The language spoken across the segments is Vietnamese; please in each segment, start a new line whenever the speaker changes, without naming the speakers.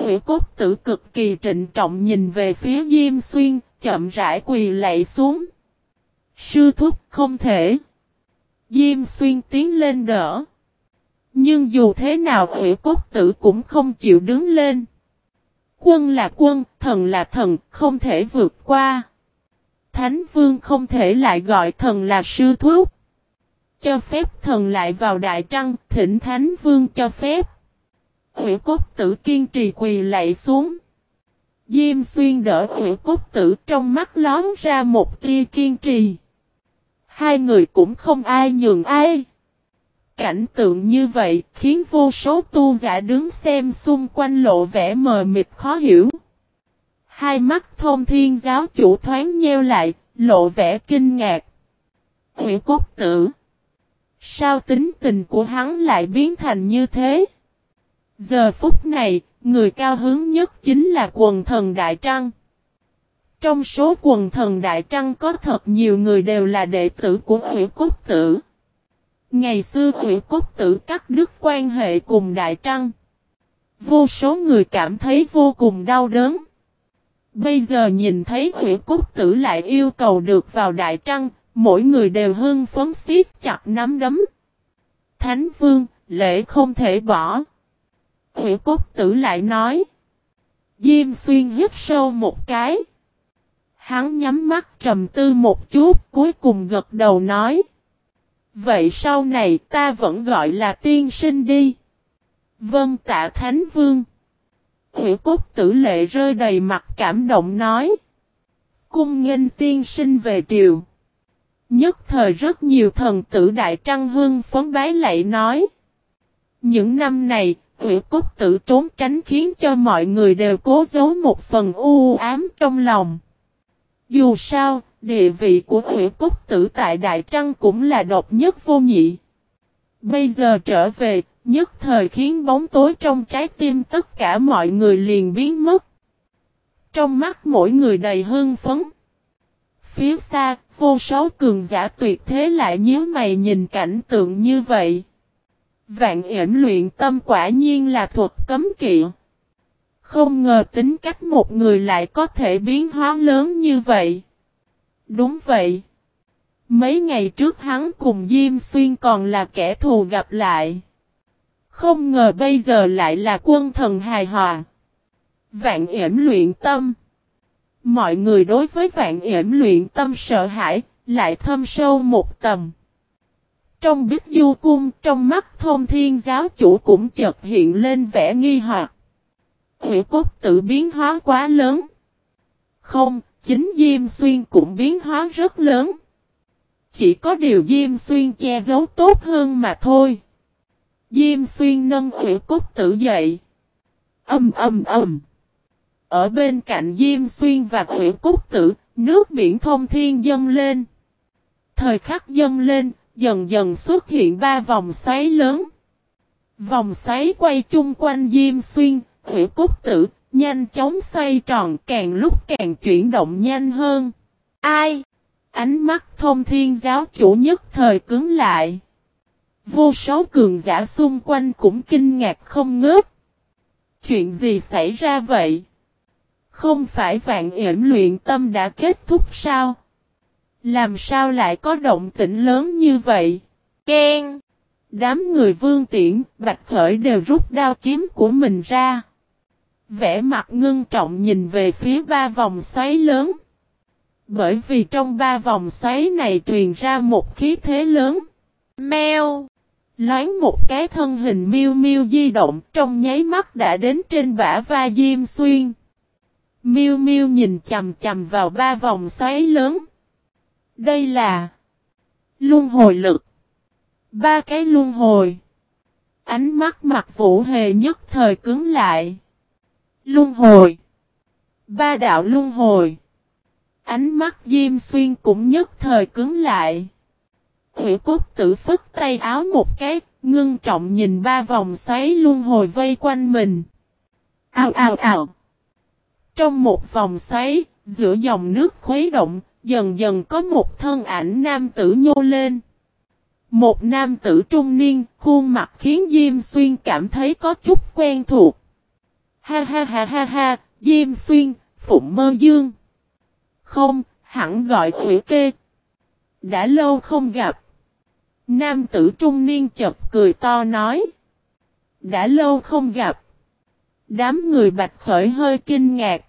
Hủy cốt tử cực kỳ trịnh trọng nhìn về phía Diêm Xuyên, chậm rãi quỳ lạy xuống. Sư thúc không thể. Diêm Xuyên tiến lên đỡ. Nhưng dù thế nào hủy cốt tử cũng không chịu đứng lên. Quân là quân, thần là thần, không thể vượt qua. Thánh vương không thể lại gọi thần là sư thúc. Cho phép thần lại vào đại trăng, thỉnh thánh vương cho phép. Huệ cốt tử kiên trì quỳ lạy xuống. Diêm xuyên đỡ Huệ cốt tử trong mắt lón ra một tia kiên trì. Hai người cũng không ai nhường ai. Cảnh tượng như vậy khiến vô số tu giả đứng xem xung quanh lộ vẻ mờ mịt khó hiểu. Hai mắt thông thiên giáo chủ thoáng nheo lại, lộ vẻ kinh ngạc. Huệ cốt tử. Sao tính tình của hắn lại biến thành như thế? Giờ phút này, người cao hướng nhất chính là quần thần Đại Trăng. Trong số quần thần Đại Trăng có thật nhiều người đều là đệ tử của Ủy Cốt Tử. Ngày xưa Ủy Cốt Tử cắt đứt quan hệ cùng Đại Trăng. Vô số người cảm thấy vô cùng đau đớn. Bây giờ nhìn thấy Ủy Cốt Tử lại yêu cầu được vào Đại Trăng, mỗi người đều hưng phấn xiết chặt nắm đấm. Thánh Vương, lễ không thể bỏ. Hủy Cốt Tử lại nói. Diêm Xuyên hít sâu một cái. Hắn nhắm mắt trầm tư một chút, cuối cùng gật đầu nói. Vậy sau này ta vẫn gọi là tiên sinh đi. Vân tạ Thánh Vương. Hủy cốt tử lệ rơi đầy mặt cảm động nói. Cung nghênh tiên sinh về triều. Nhất thời rất nhiều thần tử Đại Trăng Hương phấn bái lạy nói. Những năm này, Ủy cốt tử trốn tránh khiến cho mọi người đều cố giấu một phần u ám trong lòng. Dù sao, địa vị của Ủy cốt tử tại Đại Trăng cũng là độc nhất vô nhị. Bây giờ trở về, nhất thời khiến bóng tối trong trái tim tất cả mọi người liền biến mất. Trong mắt mỗi người đầy hưng phấn. Phía xa, vô số cường giả tuyệt thế lại nhíu mày nhìn cảnh tượng như vậy. Vạn yểm luyện tâm quả nhiên là thuật cấm kỵ. Không ngờ tính cách một người lại có thể biến hóa lớn như vậy. Đúng vậy. Mấy ngày trước hắn cùng Diêm Xuyên còn là kẻ thù gặp lại. Không ngờ bây giờ lại là quân thần hài hòa. Vạn yểm luyện tâm. Mọi người đối với vạn yểm luyện tâm sợ hãi, lại thâm sâu một tầm. Trong bích du cung, trong mắt thông thiên giáo chủ cũng chợt hiện lên vẻ nghi hoặc. Hủy cốt tự biến hóa quá lớn. Không, chính Diêm Xuyên cũng biến hóa rất lớn. Chỉ có điều Diêm Xuyên che giấu tốt hơn mà thôi. Diêm Xuyên nâng hủy cốt tự dậy. Âm âm âm. Ở bên cạnh Diêm Xuyên và hủy cốt tử, nước biển thông thiên dâng lên. Thời khắc dâng lên, dần dần xuất hiện ba vòng xoáy lớn. Vòng xoáy quay chung quanh Diêm Xuyên, Hữu cốt tử, nhanh chóng xoay tròn càng lúc càng chuyển động nhanh hơn. Ai? Ánh mắt thông thiên giáo chủ nhất thời cứng lại. Vô số cường giả xung quanh cũng kinh ngạc không ngớt. Chuyện gì xảy ra vậy? Không phải vạn yểm luyện tâm đã kết thúc sao? Làm sao lại có động tĩnh lớn như vậy? Ken! Đám người vương tiễn, bạch khởi đều rút đao kiếm của mình ra. Vẽ mặt ngưng trọng nhìn về phía ba vòng xoáy lớn. Bởi vì trong ba vòng xoáy này truyền ra một khí thế lớn. Mèo! Loáng một cái thân hình miêu miêu di động trong nháy mắt đã đến trên bả va Diêm Xuyên. Miêu miêu nhìn chầm chầm vào ba vòng xoáy lớn. Đây là Luân hồi lực. Ba cái luân hồi. Ánh mắt mặt vũ hề nhất thời cứng lại. Luân hồi. Ba đạo luân hồi. Ánh mắt Diêm Xuyên cũng nhất thời cứng lại. Hủy cốt tử phức tay áo một cái, ngưng trọng nhìn ba vòng xoáy luân hồi vây quanh mình. Ao ao ao. Trong một vòng xoáy, giữa dòng nước khuấy động, dần dần có một thân ảnh nam tử nhô lên. Một nam tử trung niên, khuôn mặt khiến Diêm Xuyên cảm thấy có chút quen thuộc. Ha ha ha ha ha, Diêm Xuyên, Phụng Mơ Dương. Không, hẳn gọi Hủy Kê. Đã lâu không gặp. Nam tử trung niên chật cười to nói. Đã lâu không gặp. Đám người bạch khởi hơi kinh ngạc.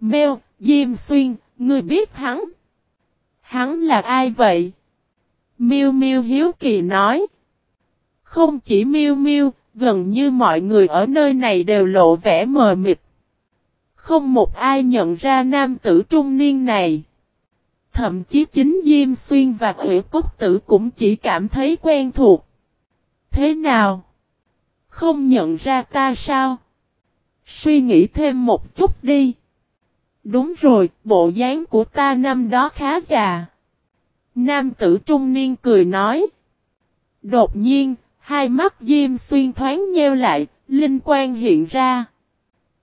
Mèo, Diêm Xuyên, ngươi biết hắn. Hắn là ai vậy? Miêu Miêu hiếu kỳ nói. Không chỉ Miêu Miêu, gần như mọi người ở nơi này đều lộ vẻ mờ mịt. Không một ai nhận ra nam tử trung niên này. Thậm chí chính Diêm Xuyên và Quỷ Cốt Tử cũng chỉ cảm thấy quen thuộc. Thế nào? Không nhận ra ta sao? Suy nghĩ thêm một chút đi. Đúng rồi, bộ dáng của ta năm đó khá già. Nam tử trung niên cười nói. Đột nhiên, hai mắt Diêm Xuyên thoáng nheo lại, linh quan hiện ra.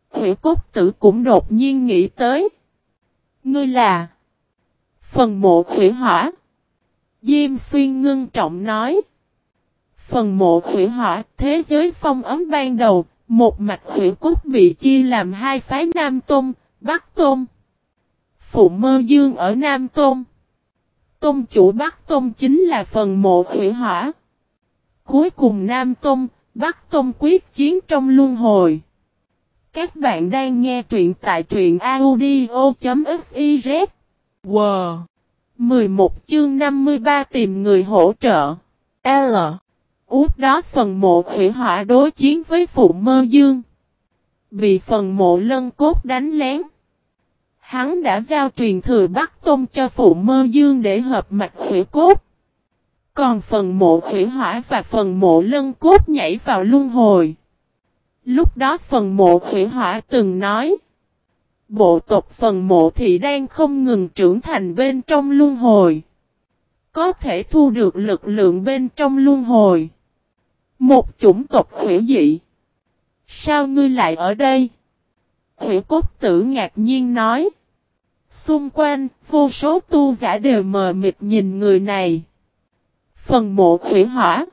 Hữu cốt tử cũng đột nhiên nghĩ tới. Ngươi là Phần mộ hủy hỏa Diêm xuyên ngưng trọng nói Phần mộ hủy hỏa Thế giới phong ấm ban đầu Một mạch hủy cốt bị chia làm hai phái Nam Tôn Bắc Tôn Phụ mơ dương ở Nam Tôn Tôn chủ Bắc Tôn chính là phần mộ hủy hỏa Cuối cùng Nam Tôn, Bắc Tôn quyết chiến trong luân hồi các bạn đang nghe truyện tại truyện audio.fiz. Wow! 11 chương 53 tìm người hỗ trợ. L. Út đó phần mộ hủy hỏa đối chiến với phụ mơ dương. Bị phần mộ lân cốt đánh lén. Hắn đã giao truyền thừa Bắc Tôn cho phụ mơ dương để hợp mạch hủy cốt. Còn phần mộ hủy hỏa và phần mộ lân cốt nhảy vào luân hồi. Lúc đó phần mộ hủy hỏa từng nói. Bộ tộc phần mộ thì đang không ngừng trưởng thành bên trong luân hồi. Có thể thu được lực lượng bên trong luân hồi. Một chủng tộc hủy dị. Sao ngươi lại ở đây? Hủy cốt tử ngạc nhiên nói. Xung quanh, vô số tu giả đều mờ mịt nhìn người này. Phần mộ hủy hỏa.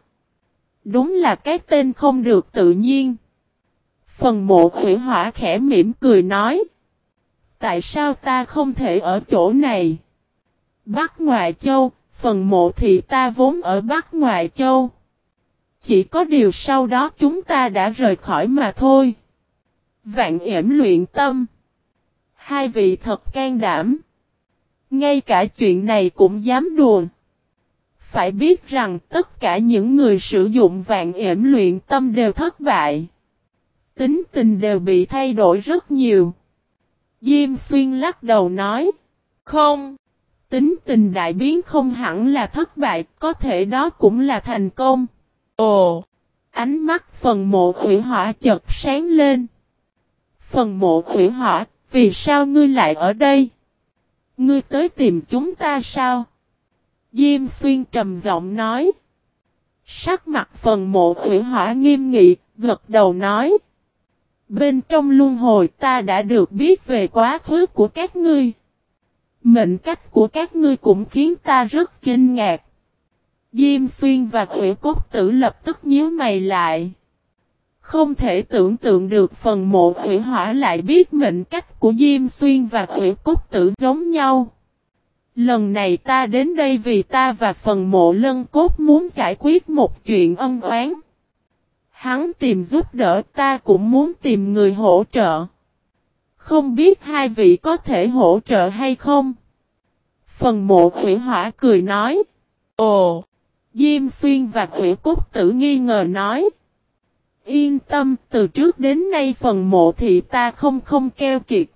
Đúng là cái tên không được tự nhiên. Phần mộ hủy hỏa khẽ mỉm cười nói. Tại sao ta không thể ở chỗ này? Bắc Ngoại Châu, phần mộ thì ta vốn ở Bắc Ngoại Châu. Chỉ có điều sau đó chúng ta đã rời khỏi mà thôi. Vạn yểm luyện tâm. Hai vị thật can đảm. Ngay cả chuyện này cũng dám đùa. Phải biết rằng tất cả những người sử dụng vạn yểm luyện tâm đều thất bại tính tình đều bị thay đổi rất nhiều. Diêm xuyên lắc đầu nói, không, tính tình đại biến không hẳn là thất bại, có thể đó cũng là thành công. Ồ, ánh mắt phần mộ hủy hỏa chợt sáng lên. Phần mộ hủy hỏa, vì sao ngươi lại ở đây? Ngươi tới tìm chúng ta sao? Diêm xuyên trầm giọng nói. Sắc mặt phần mộ hủy hỏa nghiêm nghị, gật đầu nói. Bên trong luân hồi ta đã được biết về quá khứ của các ngươi. Mệnh cách của các ngươi cũng khiến ta rất kinh ngạc. Diêm xuyên và quỷ cốt tử lập tức nhíu mày lại. Không thể tưởng tượng được phần mộ quỷ hỏa lại biết mệnh cách của Diêm Xuyên và quỷ cốt tử giống nhau. Lần này ta đến đây vì ta và phần mộ lân cốt muốn giải quyết một chuyện ân oán. Hắn tìm giúp đỡ ta cũng muốn tìm người hỗ trợ. Không biết hai vị có thể hỗ trợ hay không? Phần mộ hủy hỏa cười nói. Ồ! Diêm xuyên và hủy cốt tử nghi ngờ nói. Yên tâm, từ trước đến nay phần mộ thì ta không không keo kiệt.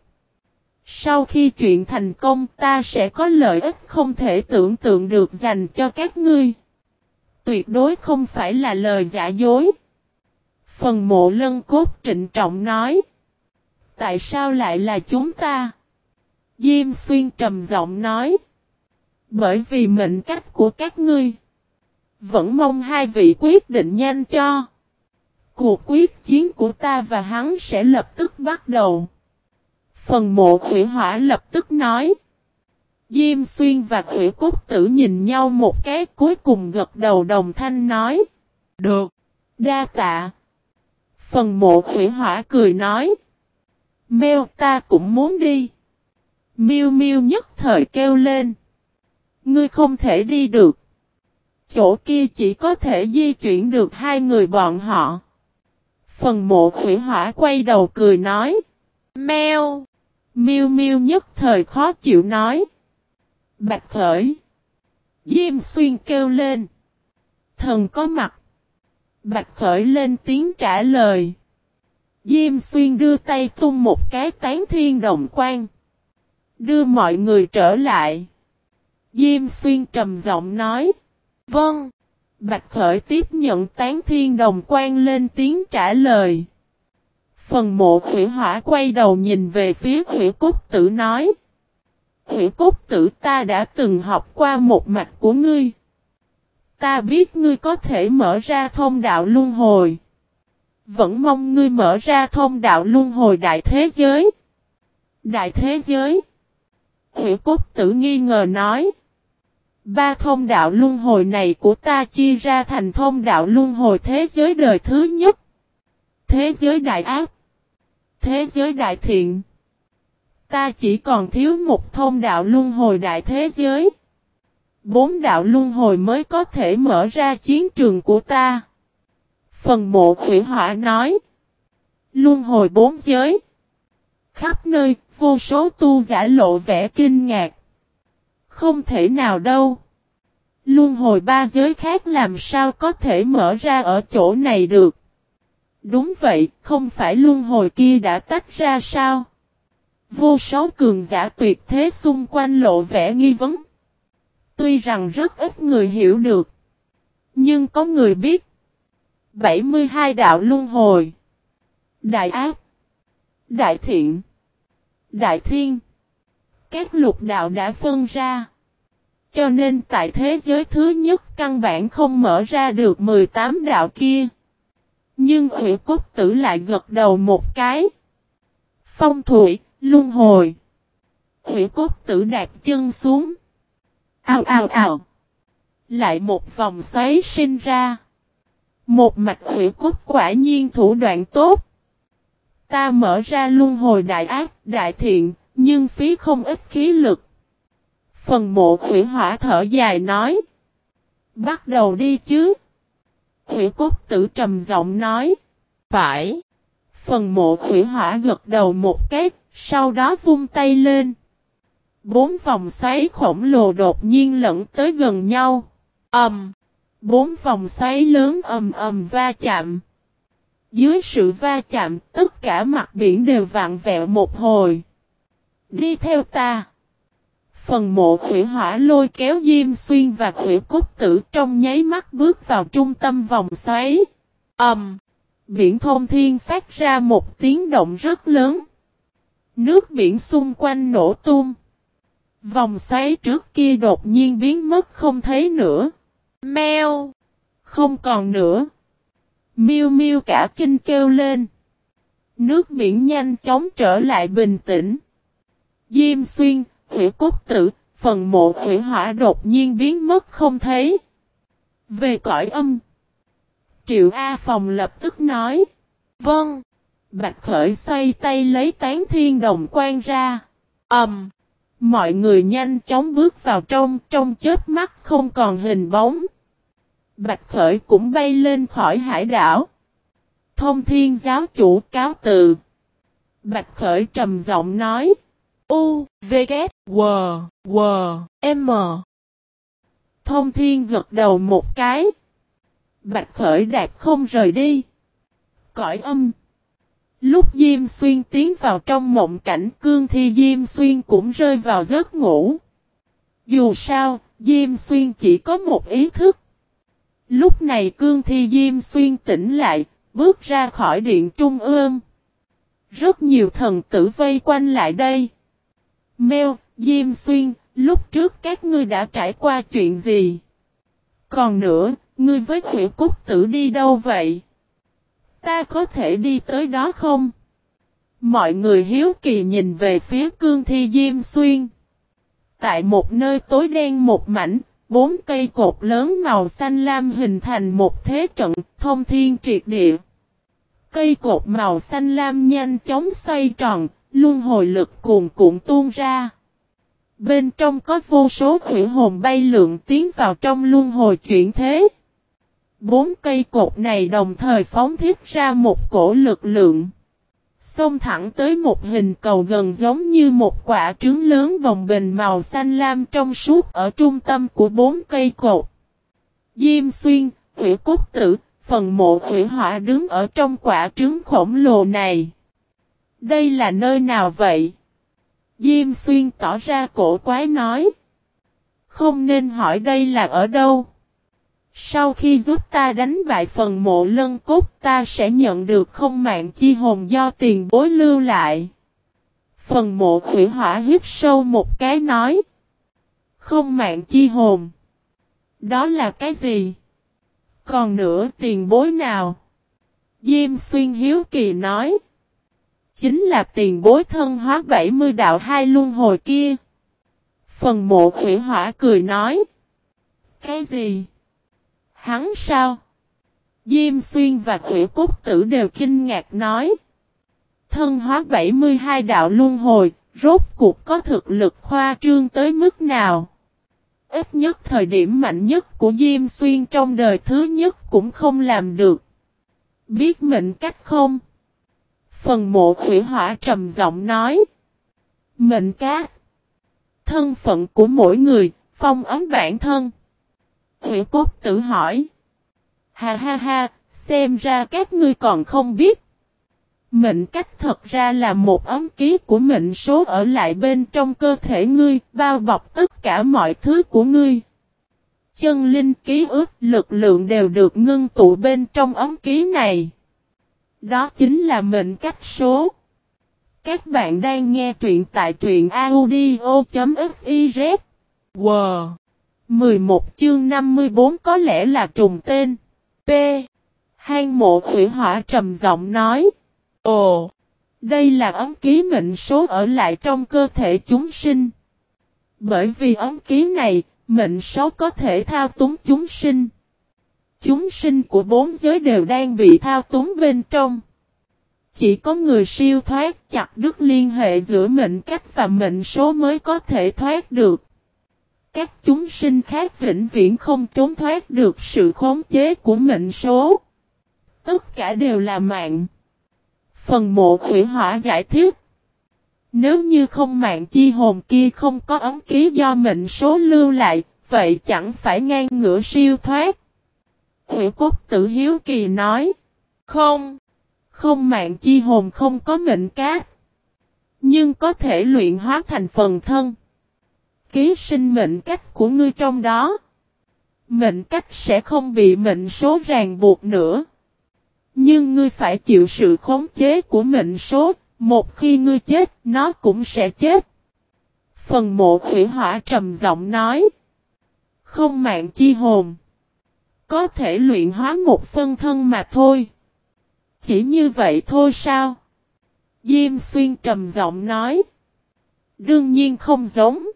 Sau khi chuyện thành công ta sẽ có lợi ích không thể tưởng tượng được dành cho các ngươi. Tuyệt đối không phải là lời giả dối. Phần mộ lân cốt trịnh trọng nói. Tại sao lại là chúng ta? Diêm xuyên trầm giọng nói. Bởi vì mệnh cách của các ngươi. Vẫn mong hai vị quyết định nhanh cho. Cuộc quyết chiến của ta và hắn sẽ lập tức bắt đầu. Phần mộ hủy hỏa lập tức nói. Diêm xuyên và hủy cốt tử nhìn nhau một cái cuối cùng gật đầu đồng thanh nói. Được. Đa tạ. Phần mộ hủy hỏa cười nói. Mèo ta cũng muốn đi. Miêu miêu nhất thời kêu lên. Ngươi không thể đi được. Chỗ kia chỉ có thể di chuyển được hai người bọn họ. Phần mộ hủy hỏa quay đầu cười nói. Mèo. Miêu miêu nhất thời khó chịu nói. Bạch khởi. Diêm xuyên kêu lên. Thần có mặt. Bạch khởi lên tiếng trả lời. Diêm xuyên đưa tay tung một cái tán thiên đồng quan. Đưa mọi người trở lại. Diêm xuyên trầm giọng nói. Vâng. Bạch khởi tiếp nhận tán thiên đồng quan lên tiếng trả lời. Phần mộ hủy hỏa quay đầu nhìn về phía hủy cốt tử nói. Hủy cốt tử ta đã từng học qua một mạch của ngươi. Ta biết ngươi có thể mở ra thông đạo luân hồi. Vẫn mong ngươi mở ra thông đạo luân hồi đại thế giới. Đại thế giới. Hủy cốt tử nghi ngờ nói. Ba thông đạo luân hồi này của ta chia ra thành thông đạo luân hồi thế giới đời thứ nhất. Thế giới đại ác. Thế giới đại thiện. Ta chỉ còn thiếu một thông đạo luân hồi đại thế giới. Bốn đạo luân hồi mới có thể mở ra chiến trường của ta. Phần mộ hủy hỏa nói. Luân hồi bốn giới. Khắp nơi, vô số tu giả lộ vẻ kinh ngạc. Không thể nào đâu. Luân hồi ba giới khác làm sao có thể mở ra ở chỗ này được. Đúng vậy, không phải luân hồi kia đã tách ra sao? Vô số cường giả tuyệt thế xung quanh lộ vẻ nghi vấn. Tuy rằng rất ít người hiểu được. Nhưng có người biết. 72 đạo luân hồi. Đại ác. Đại thiện. Đại thiên. Các lục đạo đã phân ra. Cho nên tại thế giới thứ nhất căn bản không mở ra được 18 đạo kia. Nhưng ủy cốt tử lại gật đầu một cái. Phong thủy, luân hồi. Ủy cốt tử đạp chân xuống. Ao ao ao. Lại một vòng xoáy sinh ra. Một mạch ủy cốt quả nhiên thủ đoạn tốt. Ta mở ra luân hồi đại ác, đại thiện, nhưng phí không ít khí lực. Phần mộ hủy hỏa thở dài nói. Bắt đầu đi chứ. Hủy cốt tử trầm giọng nói. Phải. Phần mộ hủy hỏa gật đầu một cái, sau đó vung tay lên. Bốn vòng xoáy khổng lồ đột nhiên lẫn tới gần nhau. Ầm. Um, bốn vòng xoáy lớn ầm ầm va chạm. Dưới sự va chạm, tất cả mặt biển đều vặn vẹo một hồi. Đi theo ta. Phần mộ hủy hỏa lôi kéo Diêm Xuyên và hủy cốt tử trong nháy mắt bước vào trung tâm vòng xoáy. Ẩm! Um, biển thông thiên phát ra một tiếng động rất lớn. Nước biển xung quanh nổ tung. Vòng xoáy trước kia đột nhiên biến mất không thấy nữa. Mèo! Không còn nữa. Miêu miêu cả kinh kêu lên. Nước biển nhanh chóng trở lại bình tĩnh. Diêm xuyên, hủy cốt tử, phần mộ hủy hỏa đột nhiên biến mất không thấy. Về cõi âm. Triệu A Phòng lập tức nói. Vâng. Bạch Khởi xoay tay lấy tán thiên đồng quan ra. Ẩm. Um, mọi người nhanh chóng bước vào trong, trong chết mắt không còn hình bóng. Bạch Khởi cũng bay lên khỏi hải đảo. Thông thiên giáo chủ cáo từ. Bạch Khởi trầm giọng nói. U, V, K, W, W, M. Thông thiên gật đầu một cái. Bạch khởi đạp không rời đi. Cõi âm. Lúc Diêm Xuyên tiến vào trong mộng cảnh cương thi Diêm Xuyên cũng rơi vào giấc ngủ. Dù sao, Diêm Xuyên chỉ có một ý thức. Lúc này cương thi Diêm Xuyên tỉnh lại, bước ra khỏi điện trung ương. Rất nhiều thần tử vây quanh lại đây. Mèo, Diêm Xuyên, lúc trước các ngươi đã trải qua chuyện gì? Còn nữa, ngươi với Hủy Cúc Tử đi đâu vậy? Ta có thể đi tới đó không? Mọi người hiếu kỳ nhìn về phía cương thi Diêm Xuyên. Tại một nơi tối đen một mảnh, bốn cây cột lớn màu xanh lam hình thành một thế trận thông thiên triệt địa. Cây cột màu xanh lam nhanh chóng xoay tròn, luân hồi lực cuồn cuộn tuôn ra. Bên trong có vô số hủy hồn bay lượn tiến vào trong luân hồi chuyển thế. Bốn cây cột này đồng thời phóng thiết ra một cổ lực lượng. Xông thẳng tới một hình cầu gần giống như một quả trứng lớn vòng bình màu xanh lam trong suốt ở trung tâm của bốn cây cột. Diêm xuyên, hủy cốt tử, phần mộ hủy hỏa đứng ở trong quả trứng khổng lồ này. Đây là nơi nào vậy? Diêm xuyên tỏ ra cổ quái nói. Không nên hỏi đây là ở đâu. Sau khi giúp ta đánh bại phần mộ lân cốt, ta sẽ nhận được không mạng chi hồn do tiền bối lưu lại. Phần mộ hủy hỏa hít sâu một cái nói. Không mạng chi hồn. Đó là cái gì? Còn nữa tiền bối nào? Diêm xuyên hiếu kỳ nói. Chính là tiền bối thân hóa 70 đạo hai luân hồi kia. Phần mộ hủy hỏa cười nói. Cái gì? Hắn sao? Diêm xuyên và hủy cốt tử đều kinh ngạc nói. Thân hóa 72 đạo luân hồi, rốt cuộc có thực lực khoa trương tới mức nào? Ít nhất thời điểm mạnh nhất của Diêm Xuyên trong đời thứ nhất cũng không làm được. Biết mệnh cách không? Phần mộ hủy hỏa trầm giọng nói. Mệnh cát. Thân phận của mỗi người, phong ấn bản thân. Hủy cốt tự hỏi. Ha ha ha, xem ra các ngươi còn không biết. Mệnh cách thật ra là một ấm ký của mệnh số ở lại bên trong cơ thể ngươi, bao bọc tất cả mọi thứ của ngươi. Chân linh ký ức lực lượng đều được ngưng tụ bên trong ấm ký này. Đó chính là mệnh cách số. Các bạn đang nghe truyện tại truyện audio.fiz. Wow! 11 chương 54 có lẽ là trùng tên. P. Hang mộ hủy hỏa trầm giọng nói. Ồ! Đây là ấm ký mệnh số ở lại trong cơ thể chúng sinh. Bởi vì ấm ký này, mệnh số có thể thao túng chúng sinh. Chúng sinh của bốn giới đều đang bị thao túng bên trong. Chỉ có người siêu thoát chặt đứt liên hệ giữa mệnh cách và mệnh số mới có thể thoát được. Các chúng sinh khác vĩnh viễn không trốn thoát được sự khống chế của mệnh số. Tất cả đều là mạng. Phần mộ hủy hỏa giải thích. Nếu như không mạng chi hồn kia không có ấm ký do mệnh số lưu lại, vậy chẳng phải ngang ngửa siêu thoát. Hủy cốt tử hiếu kỳ nói. Không. Không mạng chi hồn không có mệnh cát. Nhưng có thể luyện hóa thành phần thân. Ký sinh mệnh cách của ngươi trong đó. Mệnh cách sẽ không bị mệnh số ràng buộc nữa. Nhưng ngươi phải chịu sự khống chế của mệnh số, một khi ngươi chết, nó cũng sẽ chết. Phần mộ hủy hỏa trầm giọng nói. Không mạng chi hồn. Có thể luyện hóa một phân thân mà thôi. Chỉ như vậy thôi sao? Diêm xuyên trầm giọng nói. Đương nhiên không giống.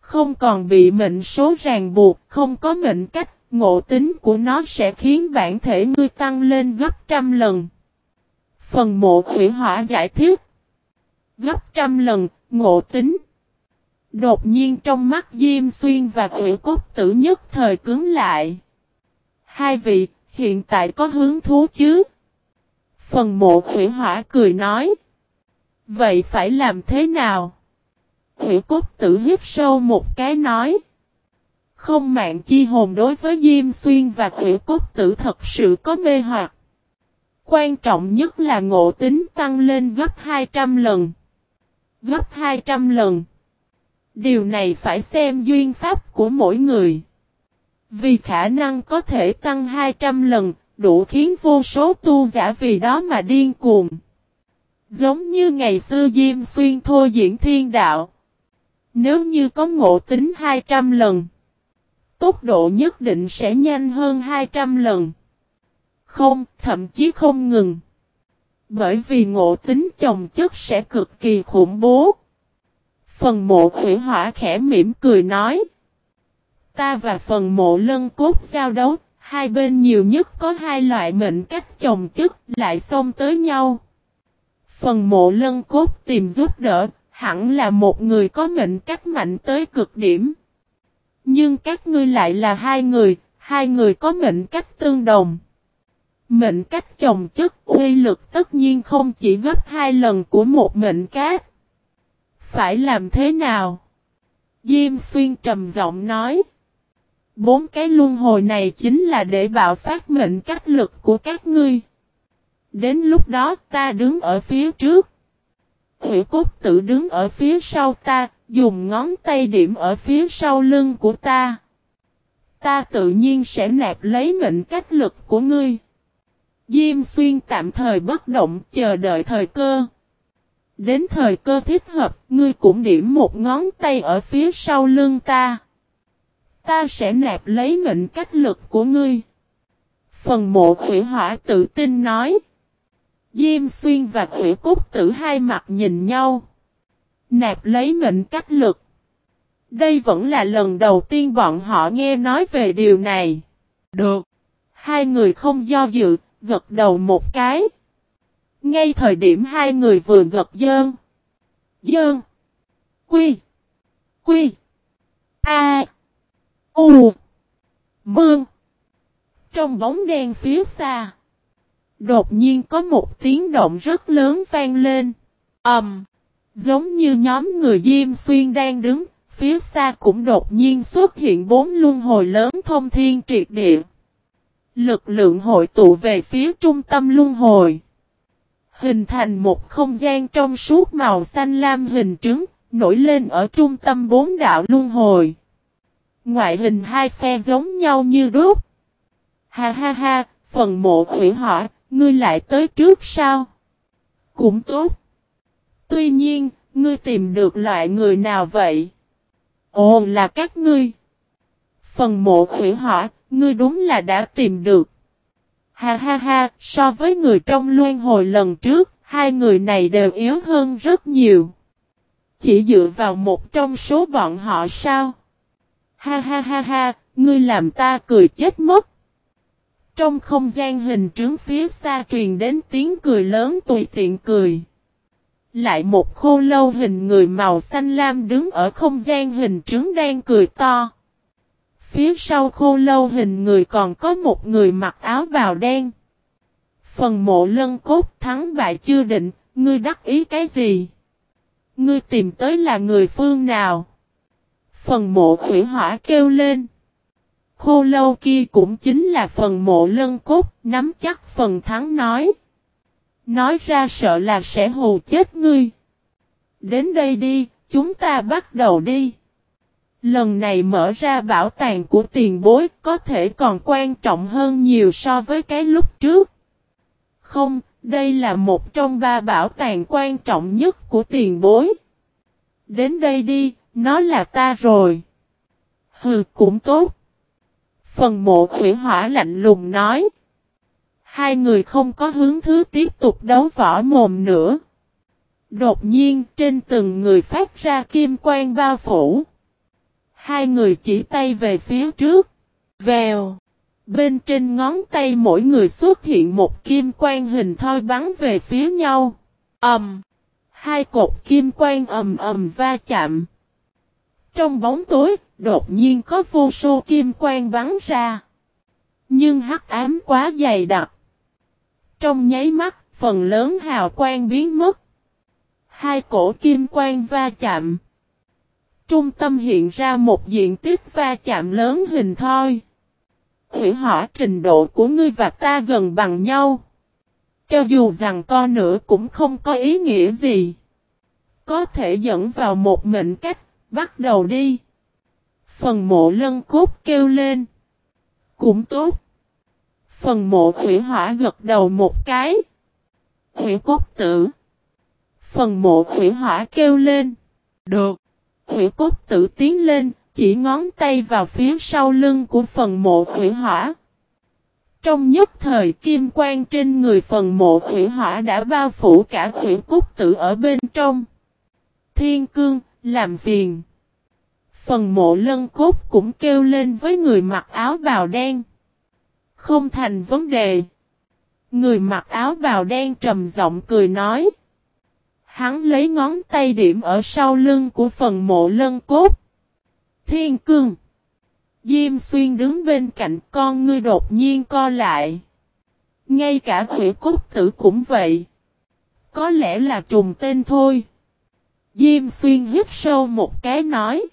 Không còn bị mệnh số ràng buộc, không có mệnh cách, ngộ tính của nó sẽ khiến bản thể ngươi tăng lên gấp trăm lần. Phần mộ hủy hỏa giải thích. Gấp trăm lần, ngộ tính. Đột nhiên trong mắt Diêm Xuyên và Quỷ Cốt Tử nhất thời cứng lại. Hai vị, hiện tại có hứng thú chứ? Phần mộ hủy hỏa cười nói. Vậy phải làm thế nào? Hủy cốt tử hít sâu một cái nói. Không mạng chi hồn đối với Diêm Xuyên và hủy cốt tử thật sự có mê hoặc. Quan trọng nhất là ngộ tính tăng lên gấp 200 lần. Gấp 200 lần. Điều này phải xem duyên pháp của mỗi người. Vì khả năng có thể tăng 200 lần, đủ khiến vô số tu giả vì đó mà điên cuồng. Giống như ngày xưa Diêm Xuyên thôi diễn thiên đạo. Nếu như có ngộ tính 200 lần, tốc độ nhất định sẽ nhanh hơn 200 lần. Không, thậm chí không ngừng. Bởi vì ngộ tính chồng chất sẽ cực kỳ khủng bố. Phần mộ hủy hỏa khẽ mỉm cười nói. Ta và phần mộ lân cốt giao đấu, Hai bên nhiều nhất có hai loại mệnh cách chồng chất lại xông tới nhau. Phần mộ lân cốt tìm giúp đỡ, hẳn là một người có mệnh cách mạnh tới cực điểm. Nhưng các ngươi lại là hai người, hai người có mệnh cách tương đồng. Mệnh cách chồng chất uy lực tất nhiên không chỉ gấp hai lần của một mệnh cách. Phải làm thế nào? Diêm xuyên trầm giọng nói. Bốn cái luân hồi này chính là để bạo phát mệnh cách lực của các ngươi. Đến lúc đó ta đứng ở phía trước. Hủy cốt tự đứng ở phía sau ta, dùng ngón tay điểm ở phía sau lưng của ta. Ta tự nhiên sẽ nạp lấy mệnh cách lực của ngươi. Diêm xuyên tạm thời bất động chờ đợi thời cơ. Đến thời cơ thích hợp, ngươi cũng điểm một ngón tay ở phía sau lưng ta. Ta sẽ nạp lấy mệnh cách lực của ngươi. Phần mộ hủy hỏa tự tin nói. Diêm xuyên và hủy cúc tử hai mặt nhìn nhau. Nạp lấy mệnh cách lực. Đây vẫn là lần đầu tiên bọn họ nghe nói về điều này. Được. Hai người không do dự, gật đầu một cái. Ngay thời điểm hai người vừa gật dơn. Dơn. Quy. Quy. A. U. Mương. Trong bóng đen phía xa. Đột nhiên có một tiếng động rất lớn vang lên. ầm, um, Giống như nhóm người Diêm Xuyên đang đứng, phía xa cũng đột nhiên xuất hiện bốn luân hồi lớn thông thiên triệt địa. Lực lượng hội tụ về phía trung tâm luân hồi. Hình thành một không gian trong suốt màu xanh lam hình trứng, nổi lên ở trung tâm bốn đạo luân hồi. Ngoại hình hai phe giống nhau như đúc. Ha ha ha, phần mộ hủy hỏa, ngươi lại tới trước sao? Cũng tốt. Tuy nhiên, ngươi tìm được loại người nào vậy? Ồ là các ngươi. Phần mộ hủy hỏa, ngươi đúng là đã tìm được. Ha ha ha, so với người trong luân hồi lần trước, hai người này đều yếu hơn rất nhiều. Chỉ dựa vào một trong số bọn họ sao? Ha ha ha ha, ngươi làm ta cười chết mất. Trong không gian hình trướng phía xa truyền đến tiếng cười lớn tùy tiện cười. Lại một khô lâu hình người màu xanh lam đứng ở không gian hình trướng đang cười to. Phía sau khô lâu hình người còn có một người mặc áo bào đen. Phần mộ lân cốt thắng bại chưa định, ngươi đắc ý cái gì? Ngươi tìm tới là người phương nào? Phần mộ hủy hỏa kêu lên. Khô lâu kia cũng chính là phần mộ lân cốt, nắm chắc phần thắng nói. Nói ra sợ là sẽ hù chết ngươi. Đến đây đi, chúng ta bắt đầu đi. Lần này mở ra bảo tàng của tiền bối có thể còn quan trọng hơn nhiều so với cái lúc trước. Không, đây là một trong ba bảo tàng quan trọng nhất của tiền bối. Đến đây đi, nó là ta rồi. Hừ cũng tốt. Phần mộ hủy hỏa lạnh lùng nói. Hai người không có hướng thứ tiếp tục đấu võ mồm nữa. Đột nhiên trên từng người phát ra kim quang bao phủ. Hai người chỉ tay về phía trước. Vèo. Bên trên ngón tay mỗi người xuất hiện một kim quang hình thoi bắn về phía nhau. ầm, um, Hai cột kim quang ầm ầm va chạm. Trong bóng tối, đột nhiên có vô số kim quang bắn ra. Nhưng hắc ám quá dày đặc. Trong nháy mắt, phần lớn hào quang biến mất. Hai cổ kim quang va chạm. Trung tâm hiện ra một diện tích va chạm lớn hình thoi. Hủy hỏa trình độ của ngươi và ta gần bằng nhau. Cho dù rằng co nữa cũng không có ý nghĩa gì. Có thể dẫn vào một mệnh cách, bắt đầu đi. Phần mộ lân cốt kêu lên. Cũng tốt. Phần mộ hủy hỏa gật đầu một cái. Hủy cốt tử. Phần mộ hủy hỏa kêu lên. Được. Hủy cốt tử tiến lên, chỉ ngón tay vào phía sau lưng của phần mộ hủy hỏa. Trong nhất thời kim quang trên người phần mộ hủy hỏa đã bao phủ cả hủy cốt tử ở bên trong. Thiên cương, làm phiền. Phần mộ lân cốt cũng kêu lên với người mặc áo bào đen. Không thành vấn đề. Người mặc áo bào đen trầm giọng cười nói. Hắn lấy ngón tay điểm ở sau lưng của phần mộ lân cốt. Thiên cương. Diêm xuyên đứng bên cạnh con ngươi đột nhiên co lại. Ngay cả hủy cốt tử cũng vậy. Có lẽ là trùng tên thôi. Diêm xuyên hít sâu một cái nói.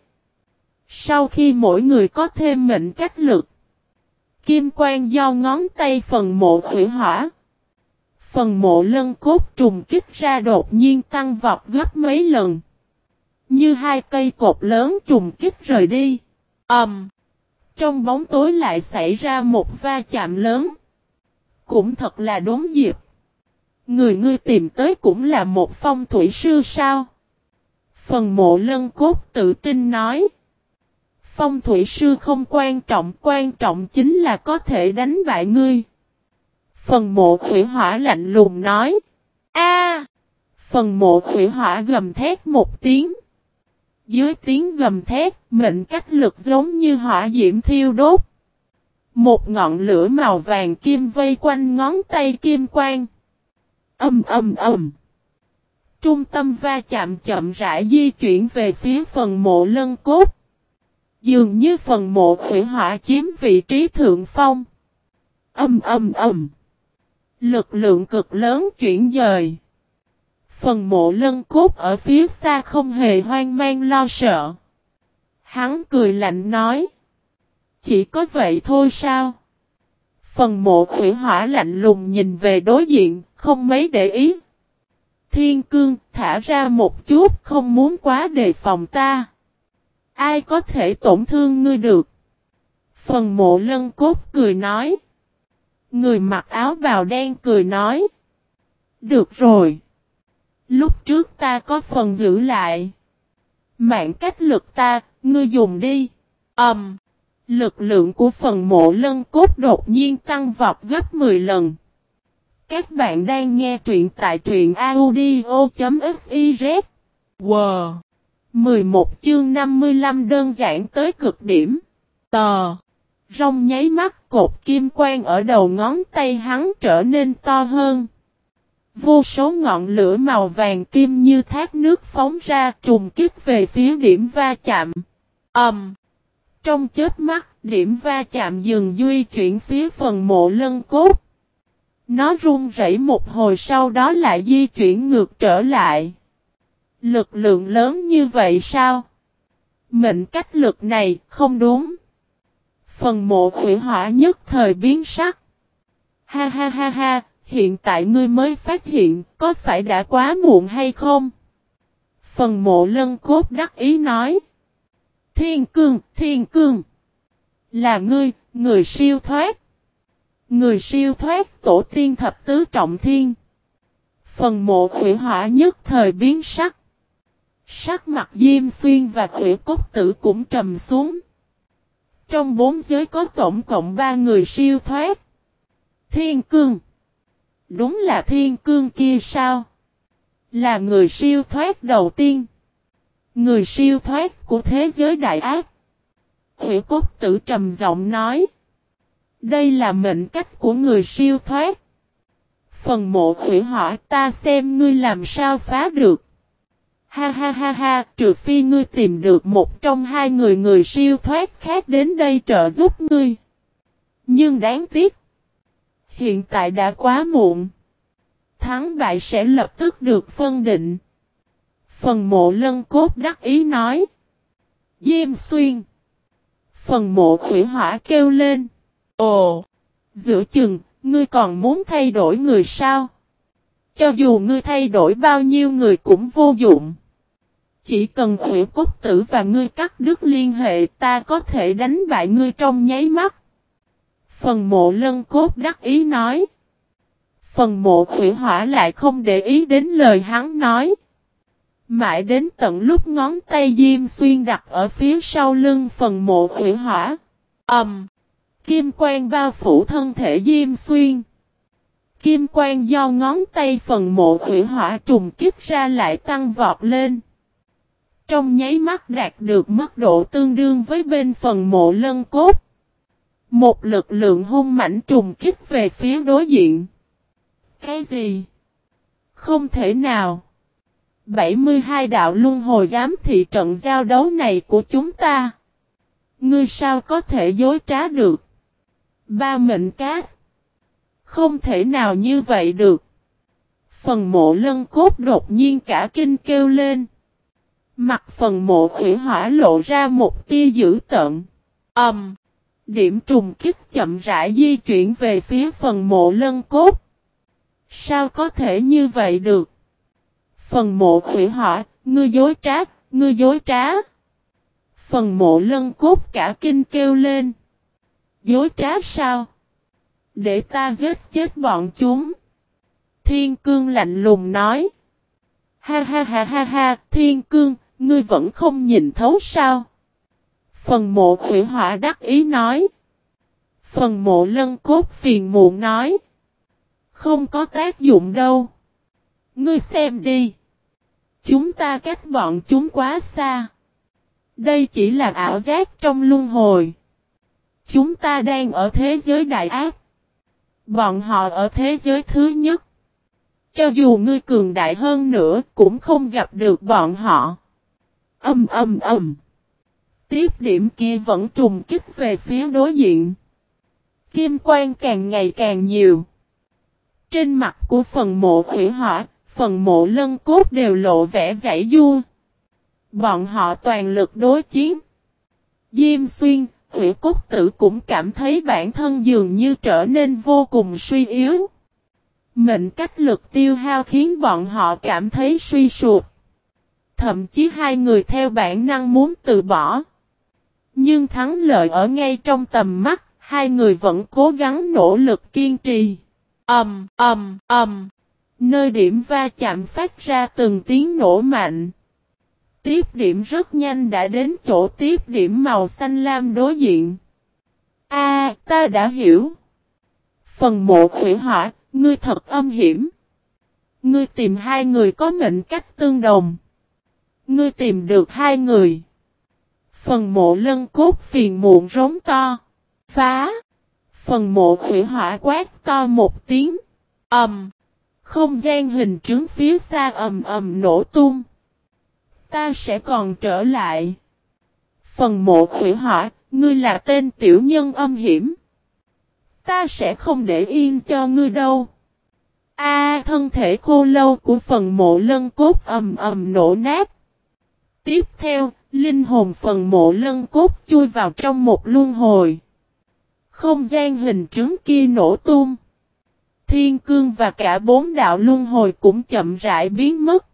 Sau khi mỗi người có thêm mệnh cách lực. Kim quang do ngón tay phần mộ hủy hỏa. Phần mộ lân cốt trùng kích ra đột nhiên tăng vọt gấp mấy lần. Như hai cây cột lớn trùng kích rời đi. ầm, um, Trong bóng tối lại xảy ra một va chạm lớn. Cũng thật là đốn dịp. Người ngươi tìm tới cũng là một phong thủy sư sao? Phần mộ lân cốt tự tin nói. Phong thủy sư không quan trọng, quan trọng chính là có thể đánh bại ngươi. Phần mộ hủy hỏa lạnh lùng nói. A! Phần mộ hủy hỏa gầm thét một tiếng. Dưới tiếng gầm thét, mệnh cách lực giống như hỏa diễm thiêu đốt. Một ngọn lửa màu vàng kim vây quanh ngón tay kim quang. Âm âm âm. Trung tâm va chạm chậm rãi di chuyển về phía phần mộ lân cốt. Dường như phần mộ hủy hỏa chiếm vị trí thượng phong. Âm âm âm. Lực lượng cực lớn chuyển dời. Phần mộ lân cốt ở phía xa không hề hoang mang lo sợ. Hắn cười lạnh nói. Chỉ có vậy thôi sao? Phần mộ hủy hỏa lạnh lùng nhìn về đối diện, không mấy để ý. Thiên cương, thả ra một chút, không muốn quá đề phòng ta. Ai có thể tổn thương ngươi được? Phần mộ lân cốt cười nói. Người mặc áo bào đen cười nói. Được rồi. Lúc trước ta có phần giữ lại. Mạng cách lực ta, ngươi dùng đi. Ẩm. Um, lực lượng của phần mộ lân cốt đột nhiên tăng vọt gấp 10 lần. Các bạn đang nghe truyện tại truyện audio.fiz. Wow! 11 chương 55 đơn giản tới cực điểm. Tờ! Rong nháy mắt cột kim quang ở đầu ngón tay hắn trở nên to hơn. Vô số ngọn lửa màu vàng kim như thác nước phóng ra trùng kích về phía điểm va chạm. Ẩm! Um, trong chết mắt, điểm va chạm dừng duy chuyển phía phần mộ lân cốt. Nó run rẩy một hồi sau đó lại di chuyển ngược trở lại. Lực lượng lớn như vậy sao? Mệnh cách lực này không đúng. Phần mộ hủy hỏa nhất thời biến sắc. Ha ha ha ha, hiện tại ngươi mới phát hiện có phải đã quá muộn hay không? Phần mộ lân cốt đắc ý nói. Thiên cương, thiên cương. Là ngươi, người siêu thoát. Người siêu thoát tổ tiên thập tứ trọng thiên. Phần mộ hủy hỏa nhất thời biến sắc. Sắc mặt Diêm Xuyên và Hủy Cốt Tử cũng trầm xuống. Trong bốn giới có tổng cộng ba người siêu thoát. Thiên Cương. Đúng là Thiên Cương kia sao? Là người siêu thoát đầu tiên. Người siêu thoát của thế giới đại ác. Hủy Cốt Tử trầm giọng nói. Đây là mệnh cách của người siêu thoát. Phần mộ hủy hỏi ta xem ngươi làm sao phá được. Ha ha ha ha, trừ phi ngươi tìm được một trong hai người người siêu thoát khác đến đây trợ giúp ngươi. Nhưng đáng tiếc. Hiện tại đã quá muộn. Thắng bại sẽ lập tức được phân định. Phần mộ lân cốt đắc ý nói. Diêm xuyên. Phần mộ hủy hỏa kêu lên. Ồ! Giữa chừng, ngươi còn muốn thay đổi người sao? Cho dù ngươi thay đổi bao nhiêu người cũng vô dụng. Chỉ cần ủy cốt tử và ngươi cắt đứt liên hệ ta có thể đánh bại ngươi trong nháy mắt. Phần mộ lân cốt đắc ý nói. Phần mộ ủy hỏa lại không để ý đến lời hắn nói. Mãi đến tận lúc ngón tay Diêm Xuyên đặt ở phía sau lưng phần mộ ủy hỏa. Ẩm. Um, kim quang bao phủ thân thể Diêm Xuyên. Kim quang do ngón tay phần mộ hủy hỏa trùng kích ra lại tăng vọt lên. Trong nháy mắt đạt được mức độ tương đương với bên phần mộ lân cốt. Một lực lượng hung mảnh trùng kích về phía đối diện. Cái gì? Không thể nào. 72 đạo luân hồi giám thị trận giao đấu này của chúng ta. Ngươi sao có thể dối trá được? Ba mệnh cát. Không thể nào như vậy được. Phần mộ lân cốt đột nhiên cả kinh kêu lên. Mặt phần mộ hủy hỏa lộ ra một tia dữ tận. Âm. Um, điểm trùng kích chậm rãi di chuyển về phía phần mộ lân cốt. Sao có thể như vậy được? Phần mộ hủy hỏa, ngươi dối trá, ngươi dối trá. Phần mộ lân cốt cả kinh kêu lên. Dối trá sao? Để ta giết chết bọn chúng. Thiên cương lạnh lùng nói. Ha ha ha ha ha, thiên cương, ngươi vẫn không nhìn thấu sao? Phần mộ hủy hỏa đắc ý nói. Phần mộ lân cốt phiền muộn nói. Không có tác dụng đâu. Ngươi xem đi. Chúng ta cách bọn chúng quá xa. Đây chỉ là ảo giác trong luân hồi. Chúng ta đang ở thế giới đại ác. Bọn họ ở thế giới thứ nhất. Cho dù ngươi cường đại hơn nữa cũng không gặp được bọn họ. Âm âm âm. Tiếp điểm kia vẫn trùng kích về phía đối diện. Kim quang càng ngày càng nhiều. Trên mặt của phần mộ hủy hỏa, phần mộ lân cốt đều lộ vẻ giải du. Bọn họ toàn lực đối chiến. Diêm xuyên, hủy cốt tử cũng cảm thấy bản thân dường như trở nên vô cùng suy yếu. Mệnh cách lực tiêu hao khiến bọn họ cảm thấy suy sụp. Thậm chí hai người theo bản năng muốn từ bỏ. Nhưng thắng lợi ở ngay trong tầm mắt, hai người vẫn cố gắng nỗ lực kiên trì. Ầm, ầm, ầm. Nơi điểm va chạm phát ra từng tiếng nổ mạnh. Tiếp điểm rất nhanh đã đến chỗ tiếp điểm màu xanh lam đối diện. A, ta đã hiểu. Phần mộ hủy hỏa, ngươi thật âm hiểm. Ngươi tìm hai người có mệnh cách tương đồng. Ngươi tìm được hai người. Phần mộ lân cốt phiền muộn rống to. Phá. Phần mộ hủy hỏa quát to một tiếng. Ẩm. Không gian hình trứng phía xa ầm ầm nổ tung. Ta sẽ còn trở lại. Phần mộ hủy hỏa, ngươi là tên tiểu nhân âm hiểm. Ta sẽ không để yên cho ngươi đâu. A thân thể khô lâu của phần mộ lân cốt ầm ầm nổ nát. Tiếp theo, linh hồn phần mộ lân cốt chui vào trong một luân hồi. Không gian hình trứng kia nổ tung. Thiên cương và cả bốn đạo luân hồi cũng chậm rãi biến mất.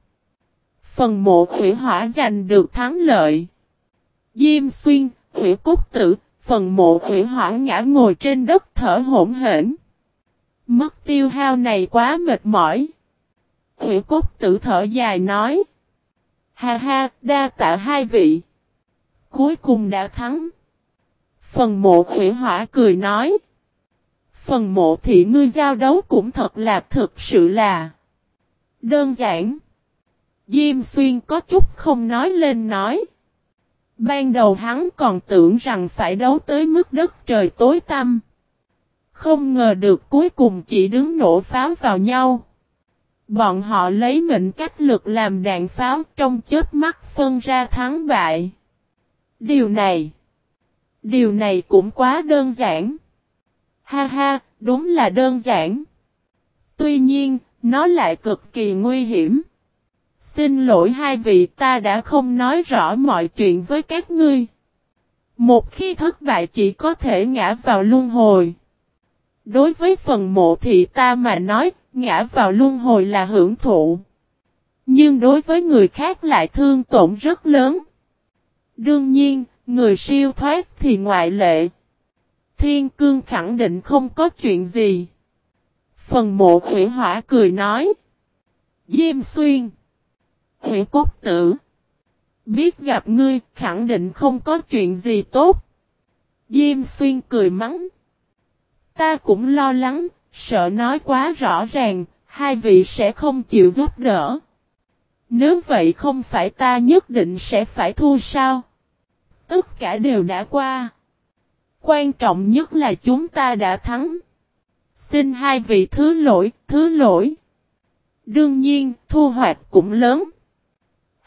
Phần mộ hủy hỏa giành được thắng lợi. Diêm xuyên, hủy cốt tử, phần mộ hủy hỏa ngã ngồi trên đất thở hỗn hển. Mất tiêu hao này quá mệt mỏi. Hủy cốt tử thở dài nói. Ha ha, đa tạ hai vị. Cuối cùng đã thắng. Phần mộ hủy hỏa cười nói. Phần mộ thị ngươi giao đấu cũng thật là thực sự là đơn giản. Diêm xuyên có chút không nói lên nói. Ban đầu hắn còn tưởng rằng phải đấu tới mức đất trời tối tăm. Không ngờ được cuối cùng chỉ đứng nổ pháo vào nhau. Bọn họ lấy mệnh cách lực làm đạn pháo trong chết mắt phân ra thắng bại. Điều này, điều này cũng quá đơn giản. Ha ha, đúng là đơn giản. Tuy nhiên, nó lại cực kỳ nguy hiểm. Xin lỗi hai vị ta đã không nói rõ mọi chuyện với các ngươi. Một khi thất bại chỉ có thể ngã vào luân hồi. Đối với phần mộ thì ta mà nói, ngã vào luân hồi là hưởng thụ. Nhưng đối với người khác lại thương tổn rất lớn. Đương nhiên, người siêu thoát thì ngoại lệ. Thiên cương khẳng định không có chuyện gì. Phần mộ hủy hỏa cười nói. Diêm xuyên. Hủy cốt tử. Biết gặp ngươi khẳng định không có chuyện gì tốt. Diêm xuyên cười mắng. Ta cũng lo lắng, sợ nói quá rõ ràng, hai vị sẽ không chịu giúp đỡ. Nếu vậy không phải ta nhất định sẽ phải thua sao? Tất cả đều đã qua. Quan trọng nhất là chúng ta đã thắng. Xin hai vị thứ lỗi, thứ lỗi. Đương nhiên, thu hoạch cũng lớn.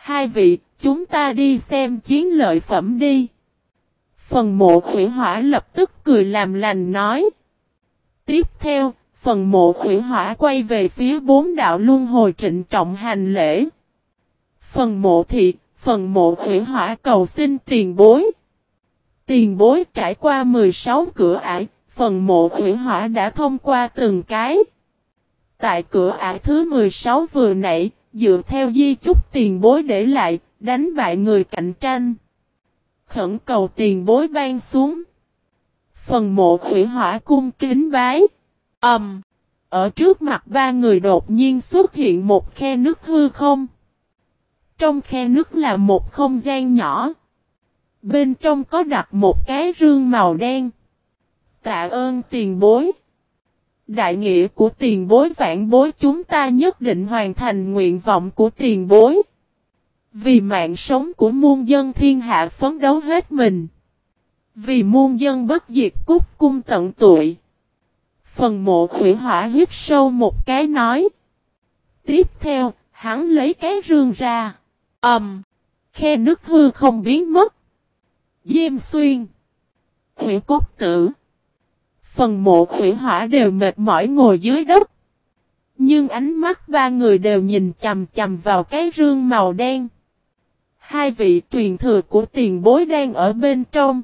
Hai vị, chúng ta đi xem chiến lợi phẩm đi. Phần mộ hủy hỏa lập tức cười làm lành nói. Tiếp theo, phần mộ hủy hỏa quay về phía bốn đạo luân hồi trịnh trọng hành lễ. Phần mộ thị, phần mộ hủy hỏa cầu xin tiền bối. Tiền bối trải qua 16 cửa ải, phần mộ hủy hỏa đã thông qua từng cái. Tại cửa ải thứ 16 vừa nãy, dựa theo di chúc tiền bối để lại, đánh bại người cạnh tranh. Khẩn cầu tiền bối ban xuống. Phần mộ hủy hỏa cung kính bái. Ẩm. Um, ở trước mặt ba người đột nhiên xuất hiện một khe nước hư không. Trong khe nước là một không gian nhỏ. Bên trong có đặt một cái rương màu đen. Tạ ơn tiền bối. Đại nghĩa của tiền bối vạn bối chúng ta nhất định hoàn thành nguyện vọng của tiền bối. Vì mạng sống của muôn dân thiên hạ phấn đấu hết mình. Vì muôn dân bất diệt cúc cung tận tụi. Phần mộ hủy hỏa hít sâu một cái nói. Tiếp theo, hắn lấy cái rương ra. Ẩm. Um, khe nước hư không biến mất. Diêm xuyên. Hủy cốt tử. Phần mộ hủy hỏa đều mệt mỏi ngồi dưới đất. Nhưng ánh mắt ba người đều nhìn chầm chầm vào cái rương màu đen. Hai vị truyền thừa của tiền bối đang ở bên trong.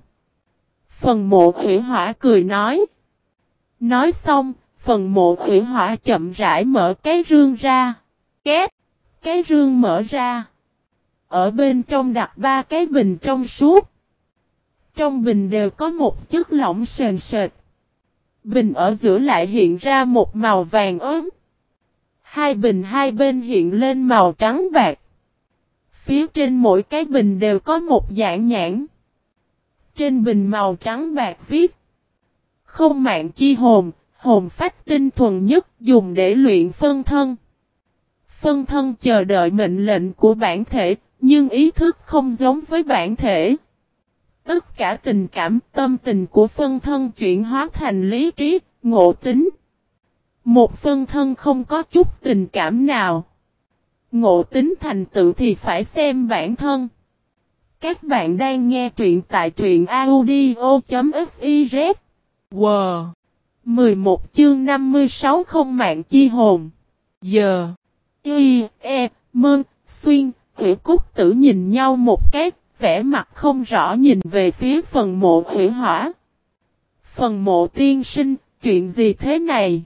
Phần mộ hủy hỏa cười nói. Nói xong, phần mộ hủy hỏa chậm rãi mở cái rương ra. Két! Cái rương mở ra. Ở bên trong đặt ba cái bình trong suốt. Trong bình đều có một chất lỏng sền sệt. Bình ở giữa lại hiện ra một màu vàng ốm. Hai bình hai bên hiện lên màu trắng bạc. Phía trên mỗi cái bình đều có một dạng nhãn. Trên bình màu trắng bạc viết. Không mạng chi hồn, hồn phách tinh thuần nhất dùng để luyện phân thân. Phân thân chờ đợi mệnh lệnh của bản thể, nhưng ý thức không giống với bản thể. Tất cả tình cảm, tâm tình của phân thân chuyển hóa thành lý trí, ngộ tính. Một phân thân không có chút tình cảm nào. Ngộ tính thành tựu thì phải xem bản thân. Các bạn đang nghe truyện tại truyện audio.fiz. Wow! 11 chương 56 không mạng chi hồn. Giờ. Y, E, Mơn, Xuyên, Hữu Cúc tử nhìn nhau một cái, vẻ mặt không rõ nhìn về phía phần mộ hủy hỏa. Phần mộ tiên sinh, chuyện gì thế này?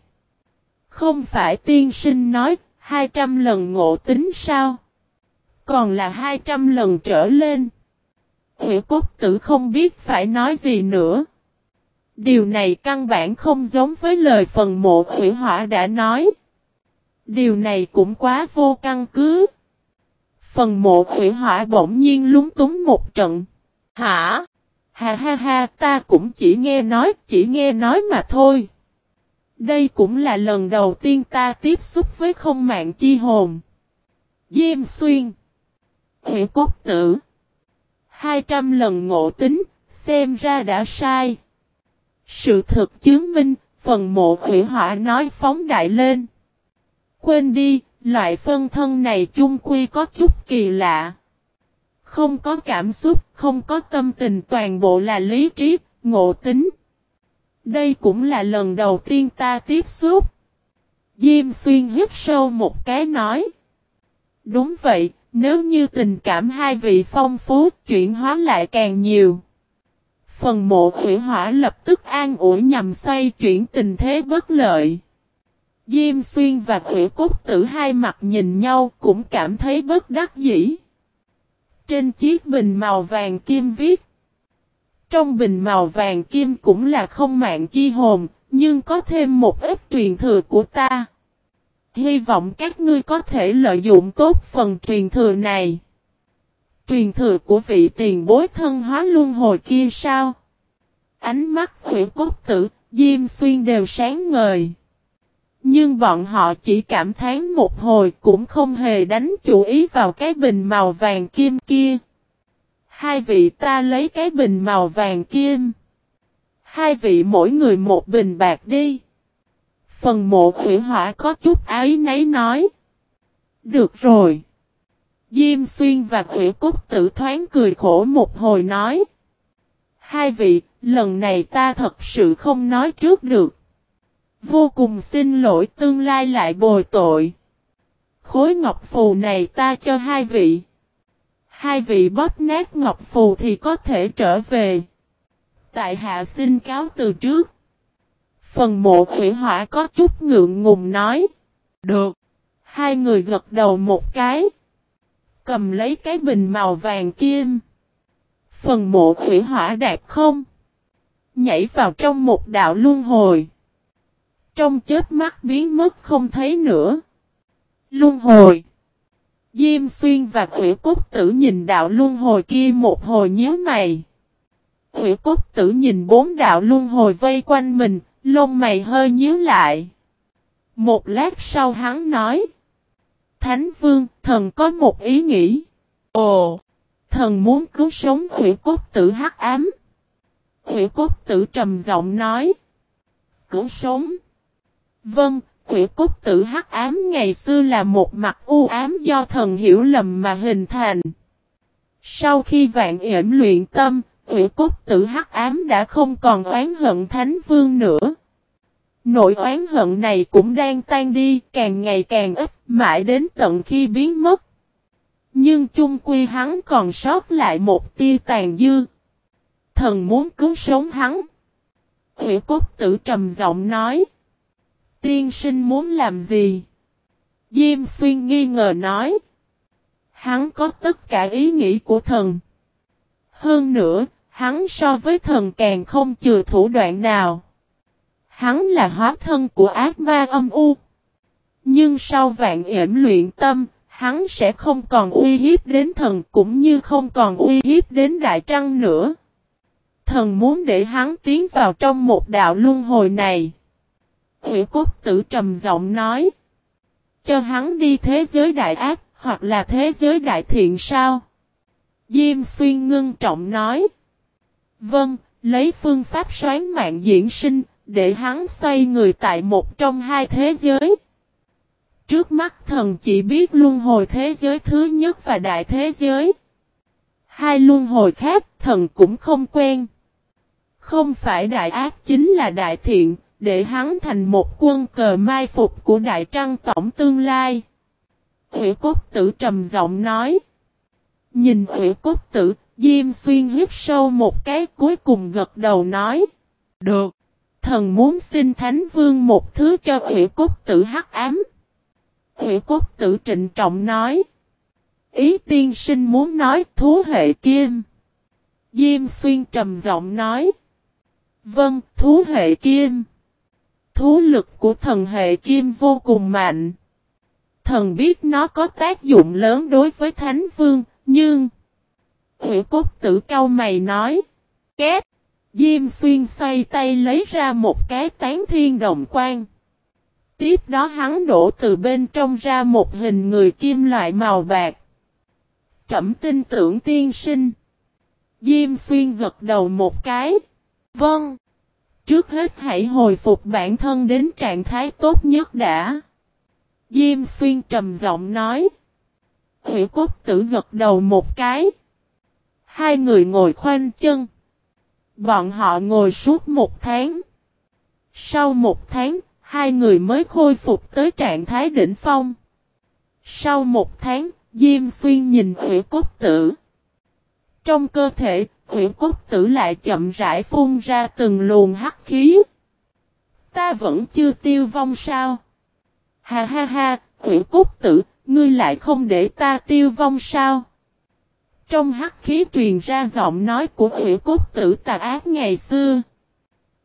Không phải tiên sinh nói, 200 lần ngộ tính sao? Còn là 200 lần trở lên. Hủy cốt tử không biết phải nói gì nữa. Điều này căn bản không giống với lời phần mộ hủy hỏa đã nói. Điều này cũng quá vô căn cứ. Phần mộ hủy hỏa bỗng nhiên lúng túng một trận. Hả? Ha ha ha, ta cũng chỉ nghe nói, chỉ nghe nói mà thôi. Đây cũng là lần đầu tiên ta tiếp xúc với không mạng chi hồn. Diêm xuyên. Hủy cốt tử. 200 lần ngộ tính, xem ra đã sai. Sự thực chứng minh, phần mộ hủy hỏa nói phóng đại lên. Quên đi, loại phân thân này chung quy có chút kỳ lạ. Không có cảm xúc, không có tâm tình toàn bộ là lý trí, ngộ tính. Đây cũng là lần đầu tiên ta tiếp xúc. Diêm xuyên hít sâu một cái nói. Đúng vậy, nếu như tình cảm hai vị phong phú, chuyển hóa lại càng nhiều. Phần mộ hủy hỏa lập tức an ủi nhằm xoay chuyển tình thế bất lợi. Diêm xuyên và hủy cốt tử hai mặt nhìn nhau cũng cảm thấy bất đắc dĩ. Trên chiếc bình màu vàng kim viết. Trong bình màu vàng kim cũng là không mạng chi hồn, nhưng có thêm một ít truyền thừa của ta. Hy vọng các ngươi có thể lợi dụng tốt phần truyền thừa này. Truyền thừa của vị tiền bối thân hóa luân hồi kia sao? Ánh mắt hủy cốt tử, Diêm Xuyên đều sáng ngời. Nhưng bọn họ chỉ cảm thán một hồi cũng không hề đánh chủ ý vào cái bình màu vàng kim kia. Hai vị ta lấy cái bình màu vàng kim. Hai vị mỗi người một bình bạc đi. Phần mộ hủy hỏa có chút ái nấy nói. Được rồi. Diêm xuyên và hủy cúc tử thoáng cười khổ một hồi nói. Hai vị, lần này ta thật sự không nói trước được. Vô cùng xin lỗi tương lai lại bồi tội. Khối ngọc phù này ta cho hai vị. Hai vị bóp nát ngọc phù thì có thể trở về. Tại hạ xin cáo từ trước. Phần mộ hủy hỏa có chút ngượng ngùng nói. Được. Hai người gật đầu một cái. Cầm lấy cái bình màu vàng kim. Phần mộ hủy hỏa đạp không. Nhảy vào trong một đạo luân hồi. Trong chết mắt biến mất không thấy nữa. Luân hồi. Diêm xuyên và quỷ cốt tử nhìn đạo luân hồi kia một hồi nhớ mày. quỷ cốt tử nhìn bốn đạo luân hồi vây quanh mình, lông mày hơi nhíu lại. Một lát sau hắn nói. Thánh vương, thần có một ý nghĩ. Ồ, thần muốn cứu sống quỷ cốt tử hắc ám. quỷ cốt tử trầm giọng nói. Cứu sống. Vâng, quỷ cốt tử hắc ám ngày xưa là một mặt u ám do thần hiểu lầm mà hình thành. Sau khi vạn yểm luyện tâm, quỷ cốt tử hắc ám đã không còn oán hận thánh vương nữa. Nội oán hận này cũng đang tan đi, càng ngày càng ít, mãi đến tận khi biến mất. Nhưng chung quy hắn còn sót lại một tia tàn dư. Thần muốn cứu sống hắn. quỷ cốt tử trầm giọng nói. Tiên sinh muốn làm gì? Diêm xuyên nghi ngờ nói. Hắn có tất cả ý nghĩ của thần. Hơn nữa, hắn so với thần càng không chừa thủ đoạn nào. Hắn là hóa thân của ác ma âm u. Nhưng sau vạn yểm luyện tâm, hắn sẽ không còn uy hiếp đến thần cũng như không còn uy hiếp đến đại trăng nữa. Thần muốn để hắn tiến vào trong một đạo luân hồi này. Ủy cốt tử trầm giọng nói. Cho hắn đi thế giới đại ác, hoặc là thế giới đại thiện sao? Diêm xuyên ngưng trọng nói. Vâng, lấy phương pháp xoán mạng diễn sinh, để hắn xoay người tại một trong hai thế giới. Trước mắt thần chỉ biết luân hồi thế giới thứ nhất và đại thế giới. Hai luân hồi khác thần cũng không quen. Không phải đại ác chính là đại thiện, để hắn thành một quân cờ mai phục của đại trăng tổng tương lai. Hủy cốt tử trầm giọng nói. Nhìn hủy cốt tử, Diêm xuyên hít sâu một cái cuối cùng gật đầu nói. Được. Thần muốn xin Thánh Vương một thứ cho hủy cốt tử hắc ám. Hủy cốt tử trịnh trọng nói. Ý tiên sinh muốn nói thú hệ kim. Diêm xuyên trầm giọng nói. Vâng, thú hệ kim. Thú lực của thần hệ kim vô cùng mạnh. Thần biết nó có tác dụng lớn đối với Thánh Vương, nhưng... Hủy cốt tử cao mày nói. Két! Diêm xuyên xoay tay lấy ra một cái tán thiên đồng quan. Tiếp đó hắn đổ từ bên trong ra một hình người kim loại màu bạc. Trẩm tin tưởng tiên sinh. Diêm xuyên gật đầu một cái. Vâng. Trước hết hãy hồi phục bản thân đến trạng thái tốt nhất đã. Diêm xuyên trầm giọng nói. Hữu cốt tử gật đầu một cái. Hai người ngồi khoanh chân. Bọn họ ngồi suốt một tháng. Sau một tháng, hai người mới khôi phục tới trạng thái đỉnh phong. Sau một tháng, Diêm Xuyên nhìn Hủy Cốt Tử. Trong cơ thể, Hủy Cốt Tử lại chậm rãi phun ra từng luồng hắc khí. Ta vẫn chưa tiêu vong sao? Ha ha ha, Hủy Cốt Tử, ngươi lại không để ta tiêu vong sao? Trong hắc khí truyền ra giọng nói của hủy cốt tử tà ác ngày xưa.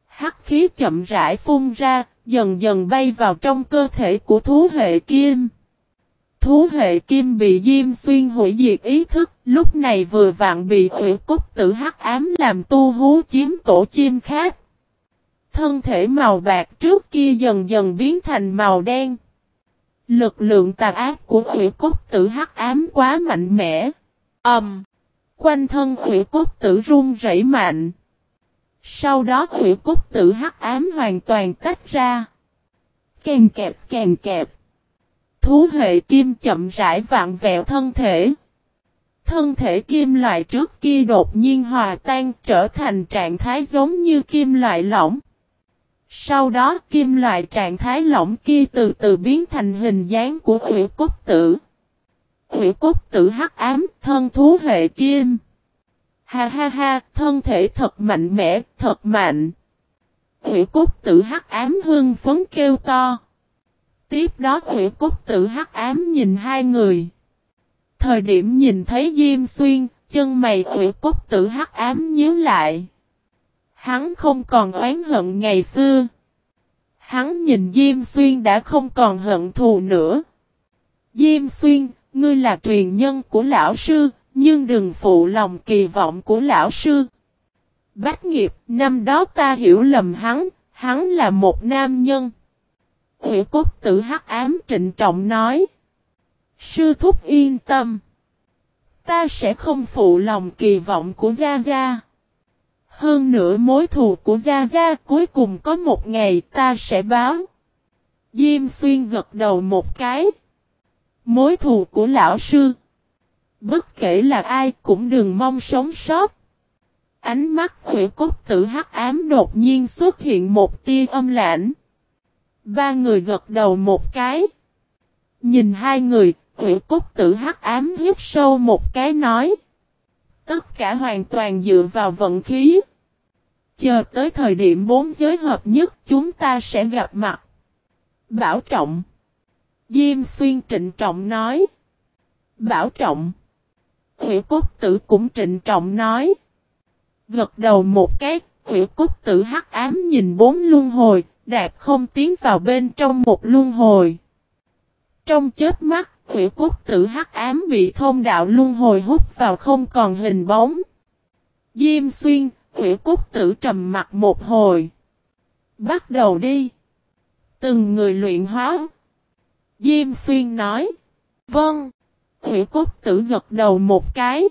Hắc khí chậm rãi phun ra, dần dần bay vào trong cơ thể của thú hệ kim. Thú hệ kim bị diêm xuyên hủy diệt ý thức, lúc này vừa vặn bị hủy cốt tử hắc ám làm tu hú chiếm tổ chim khác. Thân thể màu bạc trước kia dần dần biến thành màu đen. Lực lượng tà ác của hủy cốt tử hắc ám quá mạnh mẽ. Ầm. Um, quanh thân hủy cốt tử run rẩy mạnh. Sau đó hủy cốt tử hắc ám hoàn toàn tách ra. Càng kẹp càng kẹp. Thú hệ kim chậm rãi vặn vẹo thân thể. Thân thể kim loại trước kia đột nhiên hòa tan trở thành trạng thái giống như kim loại lỏng. Sau đó kim loại trạng thái lỏng kia từ từ biến thành hình dáng của ủy cốt tử. Ủy cốt tử hắc ám thân thú hệ kim. Ha ha ha, thân thể thật mạnh mẽ, thật mạnh. Ủy cốt tử hắc ám hương phấn kêu to. Tiếp đó hủy cốt tử hắc ám nhìn hai người. Thời điểm nhìn thấy Diêm Xuyên, chân mày hủy cốt tử hắc ám nhíu lại. Hắn không còn oán hận ngày xưa. Hắn nhìn Diêm Xuyên đã không còn hận thù nữa. Diêm Xuyên, ngươi là truyền nhân của lão sư, nhưng đừng phụ lòng kỳ vọng của lão sư. Bách nghiệp, năm đó ta hiểu lầm hắn, hắn là một nam nhân. Hủy cốt tử hắc ám trịnh trọng nói. Sư thúc yên tâm. Ta sẽ không phụ lòng kỳ vọng của Gia Gia. Hơn nữa mối thù của Gia Gia cuối cùng có một ngày ta sẽ báo. Diêm xuyên gật đầu một cái. Mối thù của lão sư. Bất kể là ai cũng đừng mong sống sót. Ánh mắt hủy cốt tử hắc ám đột nhiên xuất hiện một tia âm lãnh. Ba người gật đầu một cái. Nhìn hai người, hủy cốt tử hắc ám hít sâu một cái nói. Tất cả hoàn toàn dựa vào vận khí. Chờ tới thời điểm bốn giới hợp nhất chúng ta sẽ gặp mặt. Bảo trọng. Diêm xuyên trịnh trọng nói. Bảo trọng. Hủy cốt tử cũng trịnh trọng nói. Gật đầu một cái, hủy cốt tử hắc ám nhìn bốn luân hồi, đạp không tiến vào bên trong một luân hồi. Trong chết mắt, hủy cốt tử hắc ám bị thông đạo luân hồi hút vào không còn hình bóng. Diêm xuyên, hủy cốt tử trầm mặt một hồi. Bắt đầu đi. Từng người luyện hóa. Diêm xuyên nói. Vâng. Hủy cốt tử gật đầu một cái.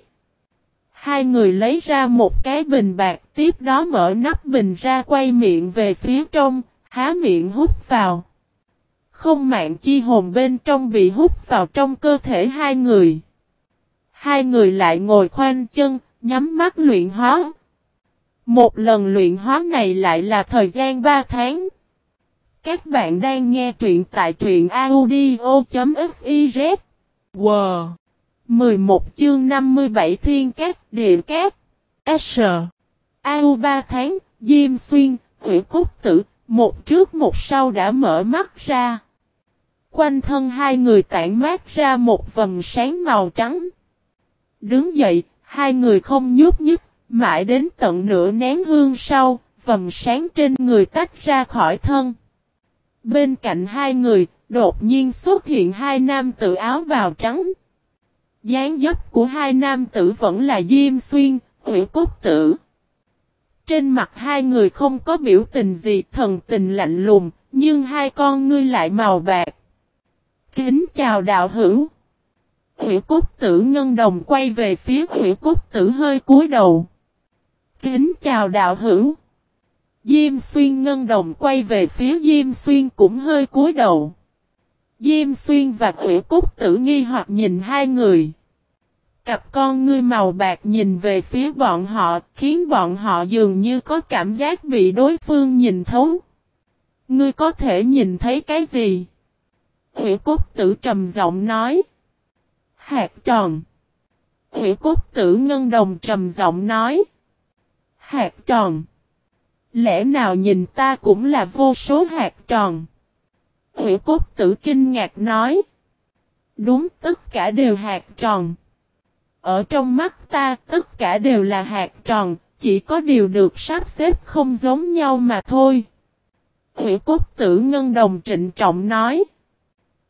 Hai người lấy ra một cái bình bạc tiếp đó mở nắp bình ra quay miệng về phía trong, há miệng hút vào. Không mạng chi hồn bên trong bị hút vào trong cơ thể hai người. Hai người lại ngồi khoanh chân, nhắm mắt luyện hóa. Một lần luyện hóa này lại là thời gian 3 tháng. Các bạn đang nghe truyện tại truyện audio.fiz. Wow! 11 chương 57 Thiên Cát Địa Cát S. Au 3 tháng, Diêm Xuyên, Hữu Cúc Tử, một trước một sau đã mở mắt ra. Quanh thân hai người tản mát ra một vầng sáng màu trắng. Đứng dậy, hai người không nhúc nhích, mãi đến tận nửa nén hương sau, vầng sáng trên người tách ra khỏi thân. Bên cạnh hai người, đột nhiên xuất hiện hai nam tử áo bào trắng. dáng dấp của hai nam tử vẫn là Diêm Xuyên, Hủy Cốt Tử. Trên mặt hai người không có biểu tình gì thần tình lạnh lùng, nhưng hai con ngươi lại màu bạc. Kính chào đạo hữu. Hữu cốt tử ngân đồng quay về phía hữu cốt tử hơi cúi đầu. Kính chào đạo hữu. Diêm xuyên ngân đồng quay về phía Diêm xuyên cũng hơi cúi đầu. Diêm xuyên và hữu cốt tử nghi hoặc nhìn hai người. Cặp con ngươi màu bạc nhìn về phía bọn họ, khiến bọn họ dường như có cảm giác bị đối phương nhìn thấu. Ngươi có thể nhìn thấy cái gì? Hủy cốt tử trầm giọng nói. Hạt tròn. Hủy cốt tử ngân đồng trầm giọng nói. Hạt tròn. Lẽ nào nhìn ta cũng là vô số hạt tròn? Hủy cốt tử kinh ngạc nói. Đúng, tất cả đều hạt tròn. Ở trong mắt ta tất cả đều là hạt tròn, chỉ có điều được sắp xếp không giống nhau mà thôi. Hủy cốt tử ngân đồng trịnh trọng nói.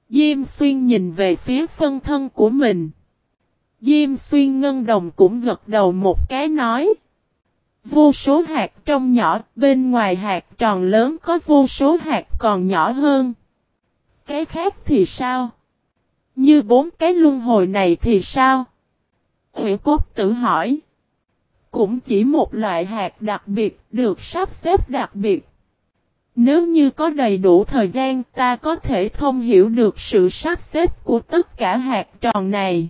Diêm xuyên nhìn về phía phân thân của mình. Diêm xuyên ngân đồng cũng gật đầu một cái nói. Vô số hạt trong nhỏ, bên ngoài hạt tròn lớn có vô số hạt còn nhỏ hơn. Cái khác thì sao? Như bốn cái luân hồi này thì sao? Hủy cốt tự hỏi. cũng chỉ một loại hạt đặc biệt được sắp xếp đặc biệt. Nếu như có đầy đủ thời gian ta có thể thông hiểu được sự sắp xếp của tất cả hạt tròn này.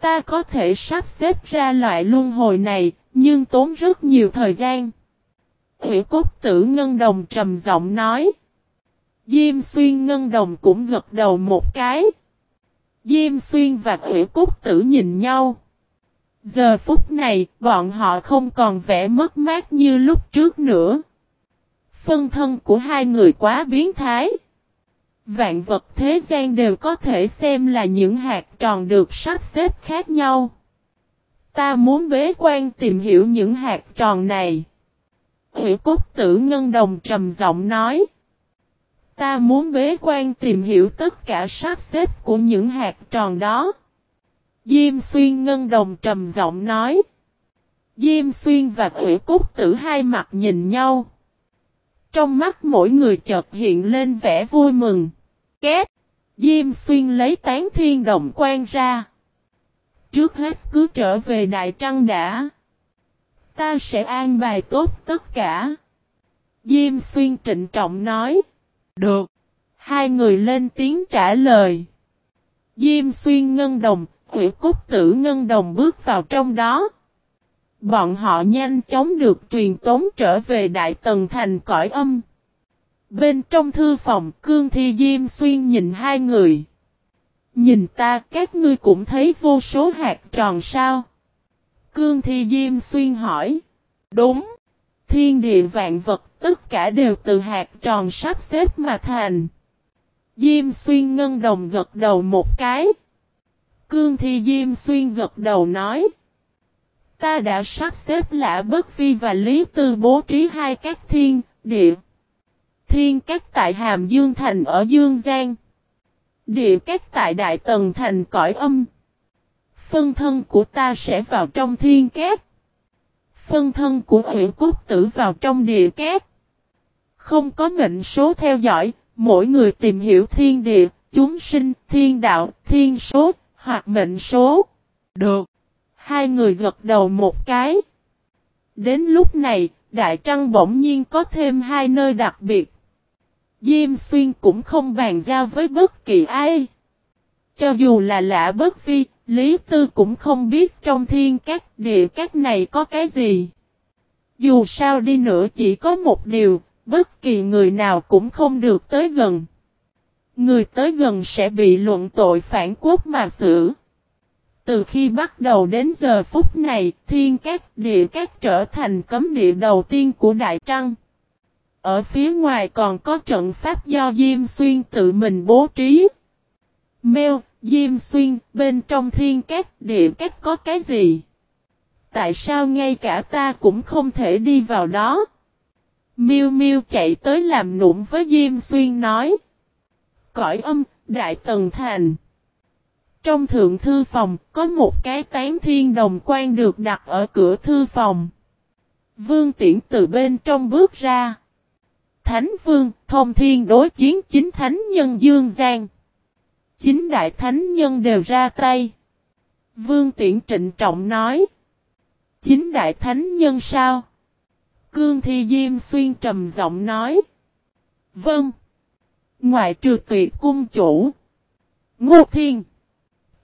Ta có thể sắp xếp ra loại luân hồi này, nhưng tốn rất nhiều thời gian. Ủy cốt tử ngân đồng trầm giọng nói. Diêm xuyên ngân đồng cũng gật đầu một cái. Diêm xuyên và Ủy Cúc tử nhìn nhau. Giờ phút này, bọn họ không còn vẻ mất mát như lúc trước nữa. Phân thân của hai người quá biến thái. Vạn vật thế gian đều có thể xem là những hạt tròn được sắp xếp khác nhau. Ta muốn bế quan tìm hiểu những hạt tròn này. Hữu Cúc tử ngân đồng trầm giọng nói. Ta muốn bế quan tìm hiểu tất cả sắp xếp của những hạt tròn đó. Diêm xuyên ngân đồng trầm giọng nói. Diêm xuyên và hủy Cúc tử hai mặt nhìn nhau. Trong mắt mỗi người chợt hiện lên vẻ vui mừng. Kết. Diêm xuyên lấy tán thiên đồng quan ra. Trước hết cứ trở về Đại Trăng đã. Ta sẽ an bài tốt tất cả. Diêm xuyên trịnh trọng nói. Được. Hai người lên tiếng trả lời. Diêm xuyên ngân đồng, quỷ Cúc tử ngân đồng bước vào trong đó. Bọn họ nhanh chóng được truyền tống trở về Đại Tần Thành cõi âm. Bên trong thư phòng cương thi Diêm Xuyên nhìn hai người. Nhìn ta các ngươi cũng thấy vô số hạt tròn sao? Cương thi Diêm Xuyên hỏi. Đúng. Thiên địa vạn vật tất cả đều từ hạt tròn sắp xếp mà thành. Diêm Xuyên ngân đồng gật đầu một cái. Cương thi Diêm Xuyên gật đầu nói. Ta đã sắp xếp lã bất vi và lý tư bố trí hai các thiên, địa. Thiên các tại Hàm Dương Thành ở Dương Giang. Địa các tại Đại Tần Thành cõi âm. Phân thân của ta sẽ vào trong thiên các Phân thân của huyện cốt tử vào trong địa két. Không có mệnh số theo dõi, mỗi người tìm hiểu thiên địa, chúng sinh, thiên đạo, thiên số, hoặc mệnh số. Được. Hai người gật đầu một cái. Đến lúc này, Đại Trăng bỗng nhiên có thêm hai nơi đặc biệt. Diêm Xuyên cũng không bàn giao với bất kỳ ai. Cho dù là lạ bất vi, Lý Tư cũng không biết trong thiên các địa các này có cái gì. Dù sao đi nữa chỉ có một điều, bất kỳ người nào cũng không được tới gần. Người tới gần sẽ bị luận tội phản quốc mà xử. Từ khi bắt đầu đến giờ phút này, thiên các địa các trở thành cấm địa đầu tiên của Đại Trăng. Ở phía ngoài còn có trận pháp do Diêm Xuyên tự mình bố trí. Mêu, Diêm Xuyên, bên trong thiên cát địa cát có cái gì? Tại sao ngay cả ta cũng không thể đi vào đó? Miêu Miêu chạy tới làm nụm với Diêm Xuyên nói. Cõi âm, Đại Tần Thành. Trong thượng thư phòng, có một cái tán thiên đồng quan được đặt ở cửa thư phòng. Vương Tiễn từ bên trong bước ra. Thánh Vương, thông thiên đối chiến chính thánh nhân Dương Giang. Chính đại thánh nhân đều ra tay. Vương Tiễn trịnh trọng nói. Chính đại thánh nhân sao? Cương Thi Diêm Xuyên trầm giọng nói. Vâng. Ngoại trừ tuyệt cung chủ. Ngô Thiên.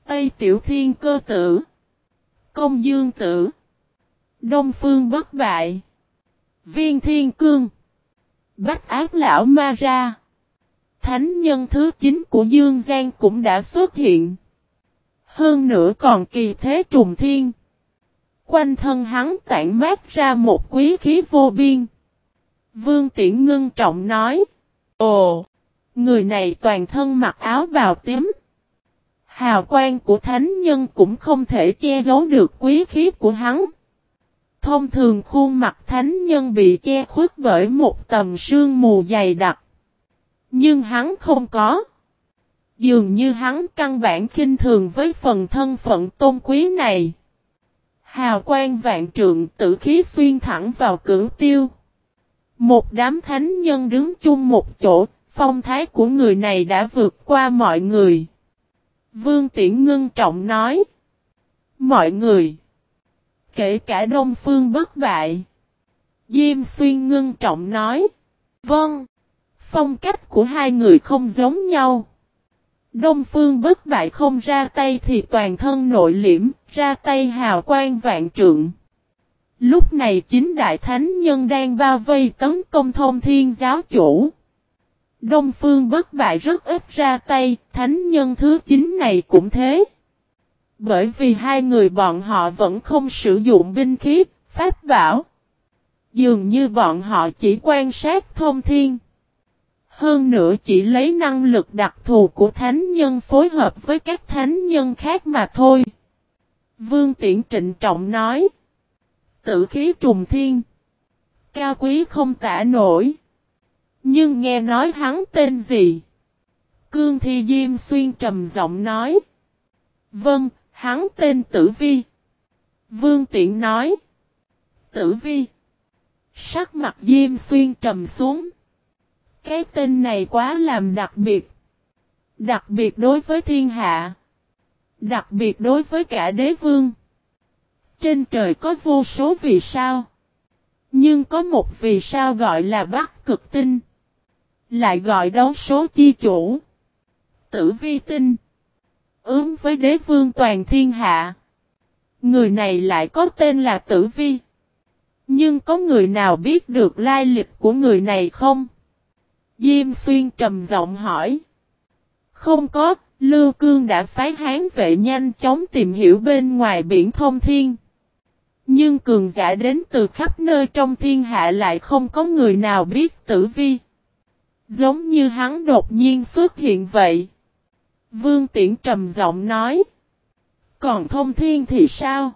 Tây Tiểu Thiên Cơ Tử. Công Dương Tử. Đông Phương Bất Bại. Viên Thiên Cương. Bách Ác Lão Ma Ra. Thánh nhân thứ 9 của Dương Giang cũng đã xuất hiện. Hơn nữa còn kỳ thế trùng thiên. Quanh thân hắn tản mát ra một quý khí vô biên. Vương Tiễn ngưng trọng nói. Ồ! Người này toàn thân mặc áo bào tím. Hào quang của thánh nhân cũng không thể che giấu được quý khí của hắn. Thông thường khuôn mặt thánh nhân bị che khuất bởi một tầm sương mù dày đặc. Nhưng hắn không có. Dường như hắn căn bản khinh thường với phần thân phận tôn quý này. Hào quang vạn trượng tử khí xuyên thẳng vào cửu tiêu. Một đám thánh nhân đứng chung một chỗ, phong thái của người này đã vượt qua mọi người. Vương Tiễn ngưng trọng nói. Mọi người. Kể cả Đông Phương bất bại. Diêm xuyên ngưng trọng nói. Vâng. Phong cách của hai người không giống nhau. Đông Phương bất bại không ra tay thì toàn thân nội liễm, ra tay hào quang vạn trượng. Lúc này chính đại thánh nhân đang bao vây tấn công thông thiên giáo chủ. Đông Phương bất bại rất ít ra tay, thánh nhân thứ 9 này cũng thế. Bởi vì hai người bọn họ vẫn không sử dụng binh khí, pháp bảo. Dường như bọn họ chỉ quan sát thông thiên. Hơn nữa chỉ lấy năng lực đặc thù của thánh nhân phối hợp với các thánh nhân khác mà thôi. Vương Tiễn trịnh trọng nói. Tử khí trùng thiên. Cao quý không tả nổi. Nhưng nghe nói hắn tên gì? Cương Thi Diêm Xuyên trầm giọng nói. Vâng, hắn tên Tử Vi. Vương Tiện nói. Tử Vi. Sắc mặt Diêm Xuyên trầm xuống. Cái tên này quá làm đặc biệt. Đặc biệt đối với thiên hạ. Đặc biệt đối với cả đế vương. Trên trời có vô số vì sao. Nhưng có một vì sao gọi là Bắc cực tinh. Lại gọi đấu số chi chủ. Tử vi tinh. Ứng với đế vương toàn thiên hạ. Người này lại có tên là tử vi. Nhưng có người nào biết được lai lịch của người này không? Diêm xuyên trầm giọng hỏi. Không có, Lưu Cương đã phái hán vệ nhanh chóng tìm hiểu bên ngoài biển thông thiên. Nhưng cường giả đến từ khắp nơi trong thiên hạ lại không có người nào biết tử vi. Giống như hắn đột nhiên xuất hiện vậy. Vương Tiễn trầm giọng nói. Còn thông thiên thì sao?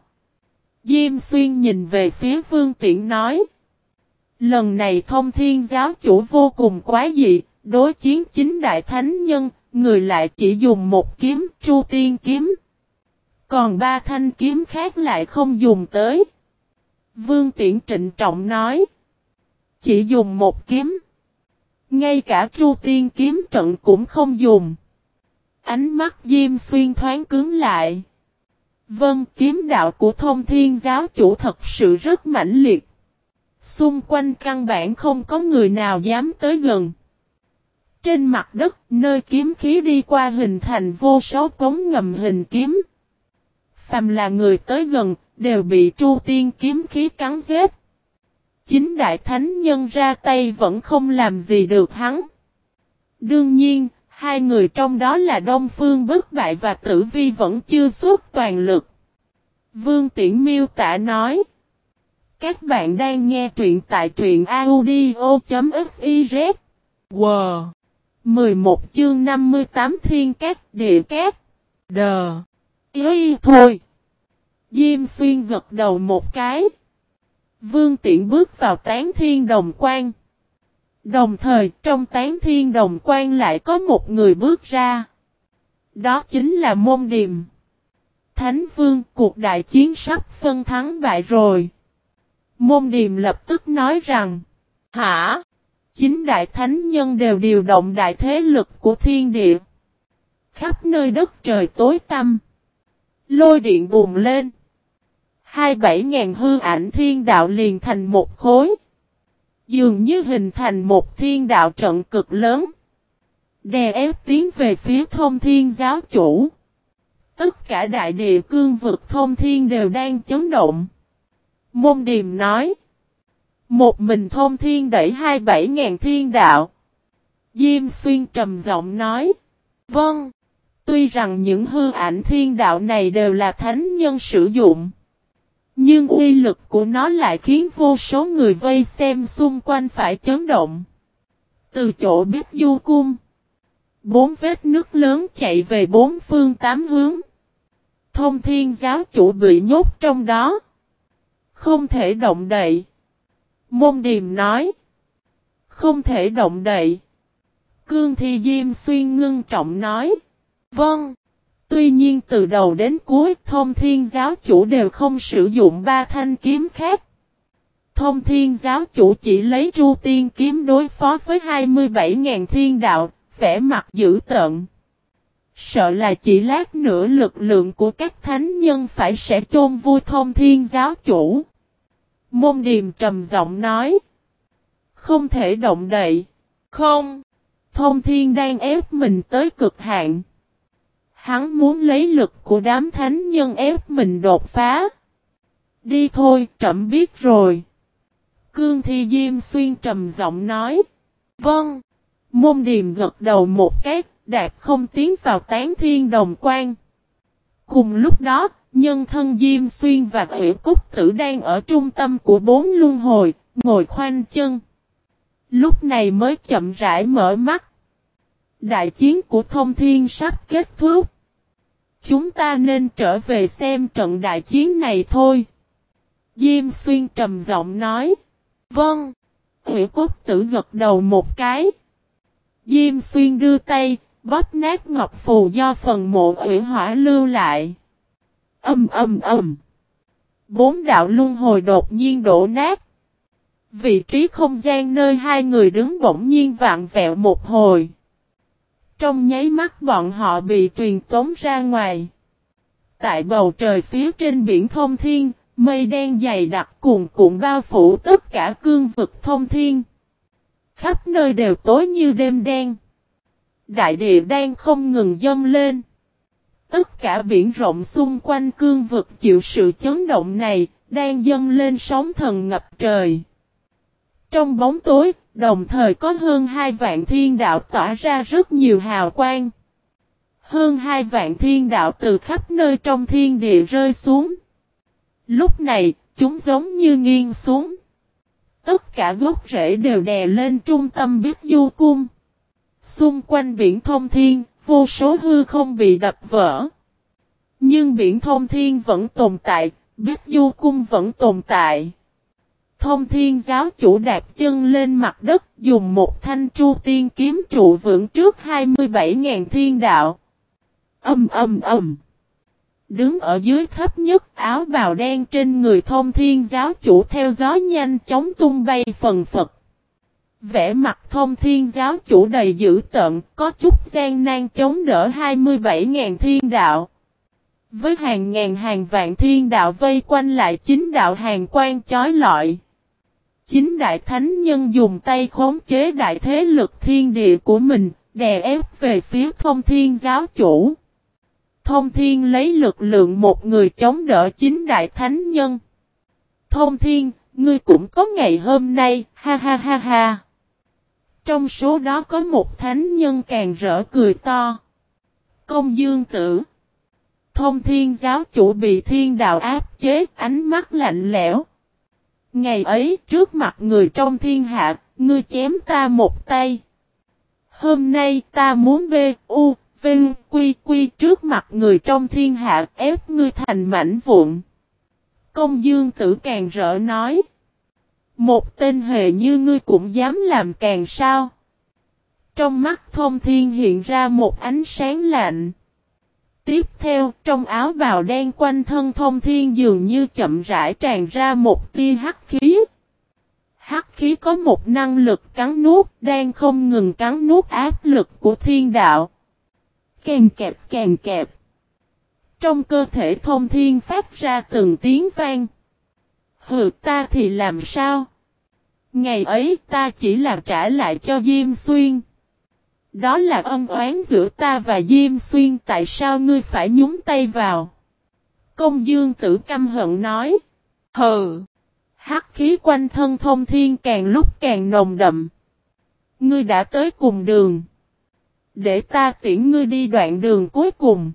Diêm xuyên nhìn về phía Vương Tiễn nói. Lần này thông thiên giáo chủ vô cùng quá dị, đối chiến chính đại thánh nhân, người lại chỉ dùng một kiếm, chu tiên kiếm. Còn ba thanh kiếm khác lại không dùng tới. Vương Tiễn trịnh trọng nói. Chỉ dùng một kiếm. Ngay cả Chu Tiên kiếm trận cũng không dùng. Ánh mắt Diêm Xuyên thoáng cứng lại. Vâng, kiếm đạo của thông thiên giáo chủ thật sự rất mãnh liệt. Xung quanh căn bản không có người nào dám tới gần. Trên mặt đất, nơi kiếm khí đi qua hình thành vô số cống ngầm hình kiếm. Phàm là người tới gần, đều bị Chu Tiên kiếm khí cắn giết. Chính đại thánh nhân ra tay vẫn không làm gì được hắn. Đương nhiên, hai người trong đó là Đông Phương bất bại và Tử Vi vẫn chưa xuất toàn lực. Vương Tiễn miêu tả nói. Các bạn đang nghe truyện tại truyện audio.fiz. Wow! 11 chương 58 thiên các địa các. Đờ! Ý thôi! Diêm xuyên gật đầu một cái. Vương tiện bước vào tán thiên đồng quan. Đồng thời, trong tán thiên đồng quan lại có một người bước ra. Đó chính là môn điềm. Thánh Vương, cuộc đại chiến sắp phân thắng bại rồi. Môn điềm lập tức nói rằng. Hả? Chính đại thánh nhân đều điều động đại thế lực của thiên địa. Khắp nơi đất trời tối tăm. Lôi điện bùng lên. Hai bảy ngàn hư ảnh thiên đạo liền thành một khối. Dường như hình thành một thiên đạo trận cực lớn. Đè ép tiến về phía thông thiên giáo chủ. Tất cả đại địa cương vực thông thiên đều đang chấn động. Môn điềm nói. Một mình Thôn thiên đẩy hai bảy ngàn thiên đạo. Diêm xuyên trầm giọng nói. Vâng. Tuy rằng những hư ảnh thiên đạo này đều là thánh nhân sử dụng. Nhưng uy lực của nó lại khiến vô số người vây xem xung quanh phải chấn động. Từ chỗ biết du cung. Bốn vết nước lớn chạy về bốn phương tám hướng. Thông thiên giáo chủ bị nhốt trong đó. Không thể động đậy. Môn điềm nói. Không thể động đậy. Cương Thi Diêm Xuyên ngưng trọng nói. Vâng. Tuy nhiên từ đầu đến cuối thông thiên giáo chủ đều không sử dụng ba thanh kiếm khác. Thông thiên giáo chủ chỉ lấy ru tiên kiếm đối phó với 27.000 thiên đạo, vẻ mặt dữ tợn. Sợ là chỉ lát nữa lực lượng của các thánh nhân phải sẽ chôn vui thông thiên giáo chủ. Môn điềm trầm giọng nói. Không thể động đậy. Không. Thông thiên đang ép mình tới cực hạn. Hắn muốn lấy lực của đám thánh nhân ép mình đột phá. Đi thôi, trẫm biết rồi. Cương Thi Diêm Xuyên trầm giọng nói. Vâng. Môn điềm gật đầu một cái, đạp không tiến vào tán thiên đồng quan. Cùng lúc đó, nhân thân Diêm Xuyên và Ủy Cúc Tử đang ở trung tâm của bốn luân hồi, ngồi khoanh chân. Lúc này mới chậm rãi mở mắt. Đại chiến của thông thiên sắp kết thúc. Chúng ta nên trở về xem trận đại chiến này thôi. Diêm xuyên trầm giọng nói. Vâng. Hủy cốt tử gật đầu một cái. Diêm xuyên đưa tay, bóp nát ngọc phù do phần mộ ủy hỏa lưu lại. Âm âm âm. Bốn đạo luân hồi đột nhiên đổ nát. Vị trí không gian nơi hai người đứng bỗng nhiên vạn vẹo một hồi. Trong nháy mắt bọn họ bị truyền tống ra ngoài. Tại bầu trời phía trên biển thông thiên, mây đen dày đặc cuồn cuộn bao phủ tất cả cương vực thông thiên. Khắp nơi đều tối như đêm đen. Đại địa đang không ngừng dâng lên. Tất cả biển rộng xung quanh cương vực chịu sự chấn động này, đang dâng lên sóng thần ngập trời. Trong bóng tối, đồng thời có hơn hai vạn thiên đạo tỏa ra rất nhiều hào quang. Hơn hai vạn thiên đạo từ khắp nơi trong thiên địa rơi xuống. Lúc này, chúng giống như nghiêng xuống. Tất cả gốc rễ đều đè lên trung tâm biết du cung. Xung quanh biển thông thiên, vô số hư không bị đập vỡ. Nhưng biển thông thiên vẫn tồn tại, biết du cung vẫn tồn tại. Thông thiên giáo chủ đạp chân lên mặt đất dùng một thanh tru tiên kiếm trụ vững trước 27.000 thiên đạo. Âm âm âm. Đứng ở dưới thấp nhất áo bào đen trên người thông thiên giáo chủ theo gió nhanh chóng tung bay phần phật. Vẽ mặt thông thiên giáo chủ đầy dữ tận, có chút gian nan chống đỡ 27.000 thiên đạo. Với hàng ngàn hàng vạn thiên đạo vây quanh lại chính đạo hàng quan chói lọi. Chính đại thánh nhân dùng tay khống chế đại thế lực thiên địa của mình, đè ép về phía thông thiên giáo chủ. Thông thiên lấy lực lượng một người chống đỡ chính đại thánh nhân. Thông thiên, ngươi cũng có ngày hôm nay, ha ha ha ha. Trong số đó có một thánh nhân càng rỡ cười to. Công dương tử. Thông thiên giáo chủ bị thiên đạo áp chế, ánh mắt lạnh lẽo. Ngày ấy trước mặt người trong thiên hạ, ngươi chém ta một tay. Hôm nay ta muốn bê, u, vinh, quy, quy trước mặt người trong thiên hạ ép ngươi thành mảnh vụn. Công dương tử càng rỡ nói. Một tên hề như ngươi cũng dám làm càng sao. Trong mắt thông thiên hiện ra một ánh sáng lạnh. Tiếp theo, trong áo bào đen quanh thân thông thiên dường như chậm rãi tràn ra một tia hắc khí. Hắc khí có một năng lực cắn nuốt, đang không ngừng cắn nuốt áp lực của thiên đạo. Càng kẹp càng kẹp. Trong cơ thể thông thiên phát ra từng tiếng vang. Hừ, ta thì làm sao? Ngày ấy, ta chỉ là trả lại cho Diêm Xuyên. Đó là ân oán giữa ta và Diêm Xuyên, tại sao ngươi phải nhúng tay vào? Công dương tử căm hận nói. Hừ! Hắc khí quanh thân thông thiên càng lúc càng nồng đậm. Ngươi đã tới cùng đường. Để ta tiễn ngươi đi đoạn đường cuối cùng.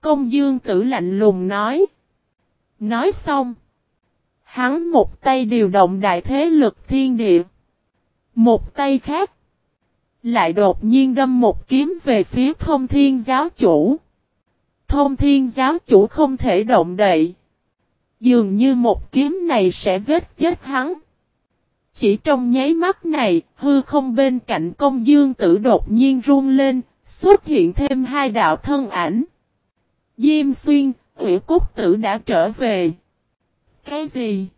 Công dương tử lạnh lùng nói. Nói xong. Hắn một tay điều động đại thế lực thiên địa. Một tay khác lại đột nhiên đâm một kiếm về phía thông thiên giáo chủ. Thông thiên giáo chủ không thể động đậy. Dường như một kiếm này sẽ giết chết hắn. Chỉ trong nháy mắt này, hư không bên cạnh công dương tử đột nhiên run lên, xuất hiện thêm hai đạo thân ảnh. Diêm xuyên, ủy cốt tử đã trở về. Cái gì?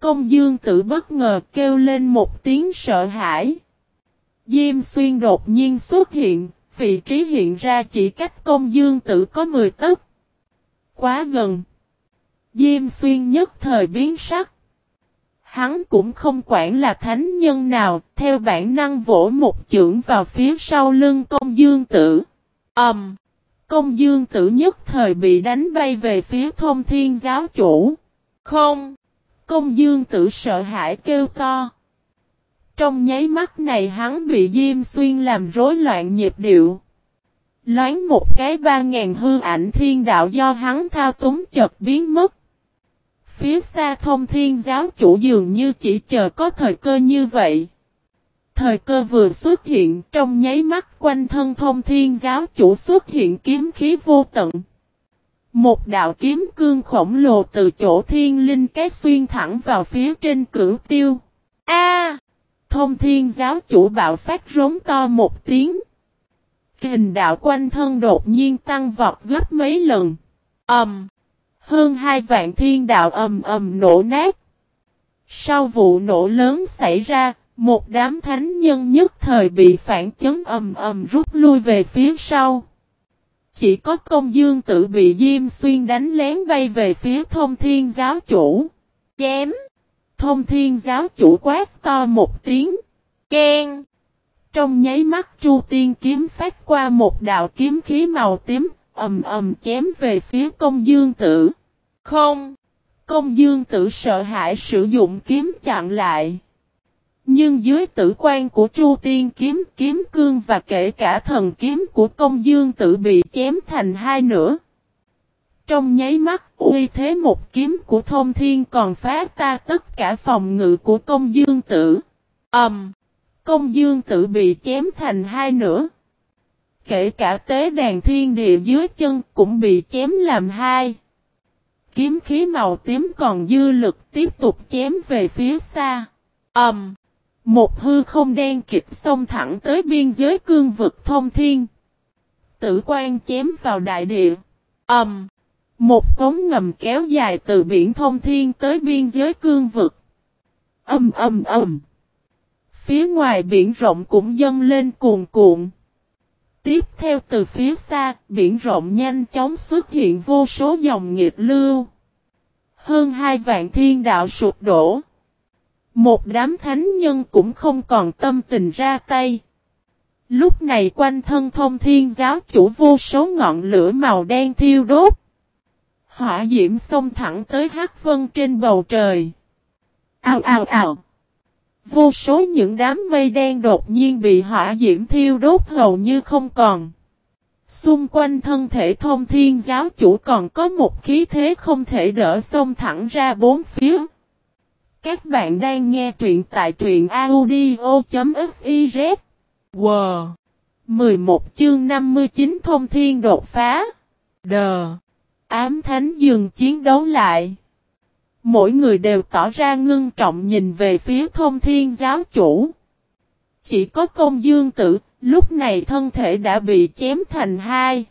Công dương tử bất ngờ kêu lên một tiếng sợ hãi. Diêm xuyên đột nhiên xuất hiện, vị trí hiện ra chỉ cách công dương tử có 10 tấc. Quá gần. Diêm xuyên nhất thời biến sắc. Hắn cũng không quản là thánh nhân nào, theo bản năng vỗ một chưởng vào phía sau lưng công dương tử. Ẩm! Um, công dương tử nhất thời bị đánh bay về phía thông thiên giáo chủ. Không! Công dương tử sợ hãi kêu to. Trong nháy mắt này hắn bị Diêm Xuyên làm rối loạn nhịp điệu. Loáng một cái ba ngàn hư ảnh thiên đạo do hắn thao túng chật biến mất. Phía xa thông thiên giáo chủ dường như chỉ chờ có thời cơ như vậy. Thời cơ vừa xuất hiện, trong nháy mắt quanh thân thông thiên giáo chủ xuất hiện kiếm khí vô tận. Một đạo kiếm cương khổng lồ từ chỗ thiên linh cái xuyên thẳng vào phía trên cửu tiêu. A! thông thiên giáo chủ bạo phát rống to một tiếng. Kình đạo quanh thân đột nhiên tăng vọt gấp mấy lần. Ầm! Um, hơn hai vạn thiên đạo ầm ầm nổ nát. Sau vụ nổ lớn xảy ra, một đám thánh nhân nhất thời bị phản chấn ầm ầm rút lui về phía sau. Chỉ có công dương tự bị Diêm Xuyên đánh lén bay về phía thông thiên giáo chủ. Chém! Thông thiên giáo chủ quát to một tiếng. Ken! Trong nháy mắt Chu Tiên kiếm phát qua một đạo kiếm khí màu tím, ầm ầm chém về phía công dương tử. Không! Công dương tử sợ hãi sử dụng kiếm chặn lại. Nhưng dưới tử quan của Chu Tiên kiếm, kiếm cương và kể cả thần kiếm của công dương tử bị chém thành hai nửa. Trong nháy mắt, uy thế một kiếm của thông thiên còn phá ta tất cả phòng ngự của công dương tử. Ẩm! Um, công dương tử bị chém thành hai nửa. Kể cả tế đàn thiên địa dưới chân cũng bị chém làm hai. Kiếm khí màu tím còn dư lực tiếp tục chém về phía xa. Ẩm! Um, một hư không đen kịch xông thẳng tới biên giới cương vực thông thiên. Tử quan chém vào đại địa. Ẩm! Um, một cống ngầm kéo dài từ biển thông thiên tới biên giới cương vực. Âm âm âm. Phía ngoài biển rộng cũng dâng lên cuồn cuộn. Tiếp theo từ phía xa, biển rộng nhanh chóng xuất hiện vô số dòng nghiệt lưu. Hơn hai vạn thiên đạo sụp đổ. Một đám thánh nhân cũng không còn tâm tình ra tay. Lúc này quanh thân thông thiên giáo chủ vô số ngọn lửa màu đen thiêu đốt. Hỏa diễm xông thẳng tới hắc vân trên bầu trời. Ao ao ao. Vô số những đám mây đen đột nhiên bị hỏa diễm thiêu đốt hầu như không còn. Xung quanh thân thể thông thiên giáo chủ còn có một khí thế không thể đỡ xông thẳng ra bốn phía. Các bạn đang nghe truyện tại truyện audio.fiz. Wow! 11 chương 59 thông thiên đột phá. Đờ! Ám thánh dừng chiến đấu lại. Mỗi người đều tỏ ra ngưng trọng nhìn về phía thông thiên giáo chủ. Chỉ có công dương tử, lúc này thân thể đã bị chém thành hai.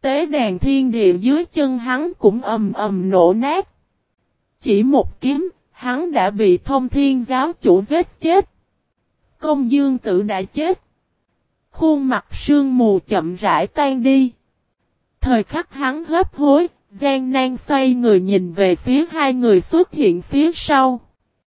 Tế đàn thiên địa dưới chân hắn cũng ầm ầm nổ nát. Chỉ một kiếm, hắn đã bị thông thiên giáo chủ giết chết. Công dương tử đã chết. Khuôn mặt sương mù chậm rãi tan đi. Thời khắc hắn hấp hối, gian nan xoay người nhìn về phía hai người xuất hiện phía sau.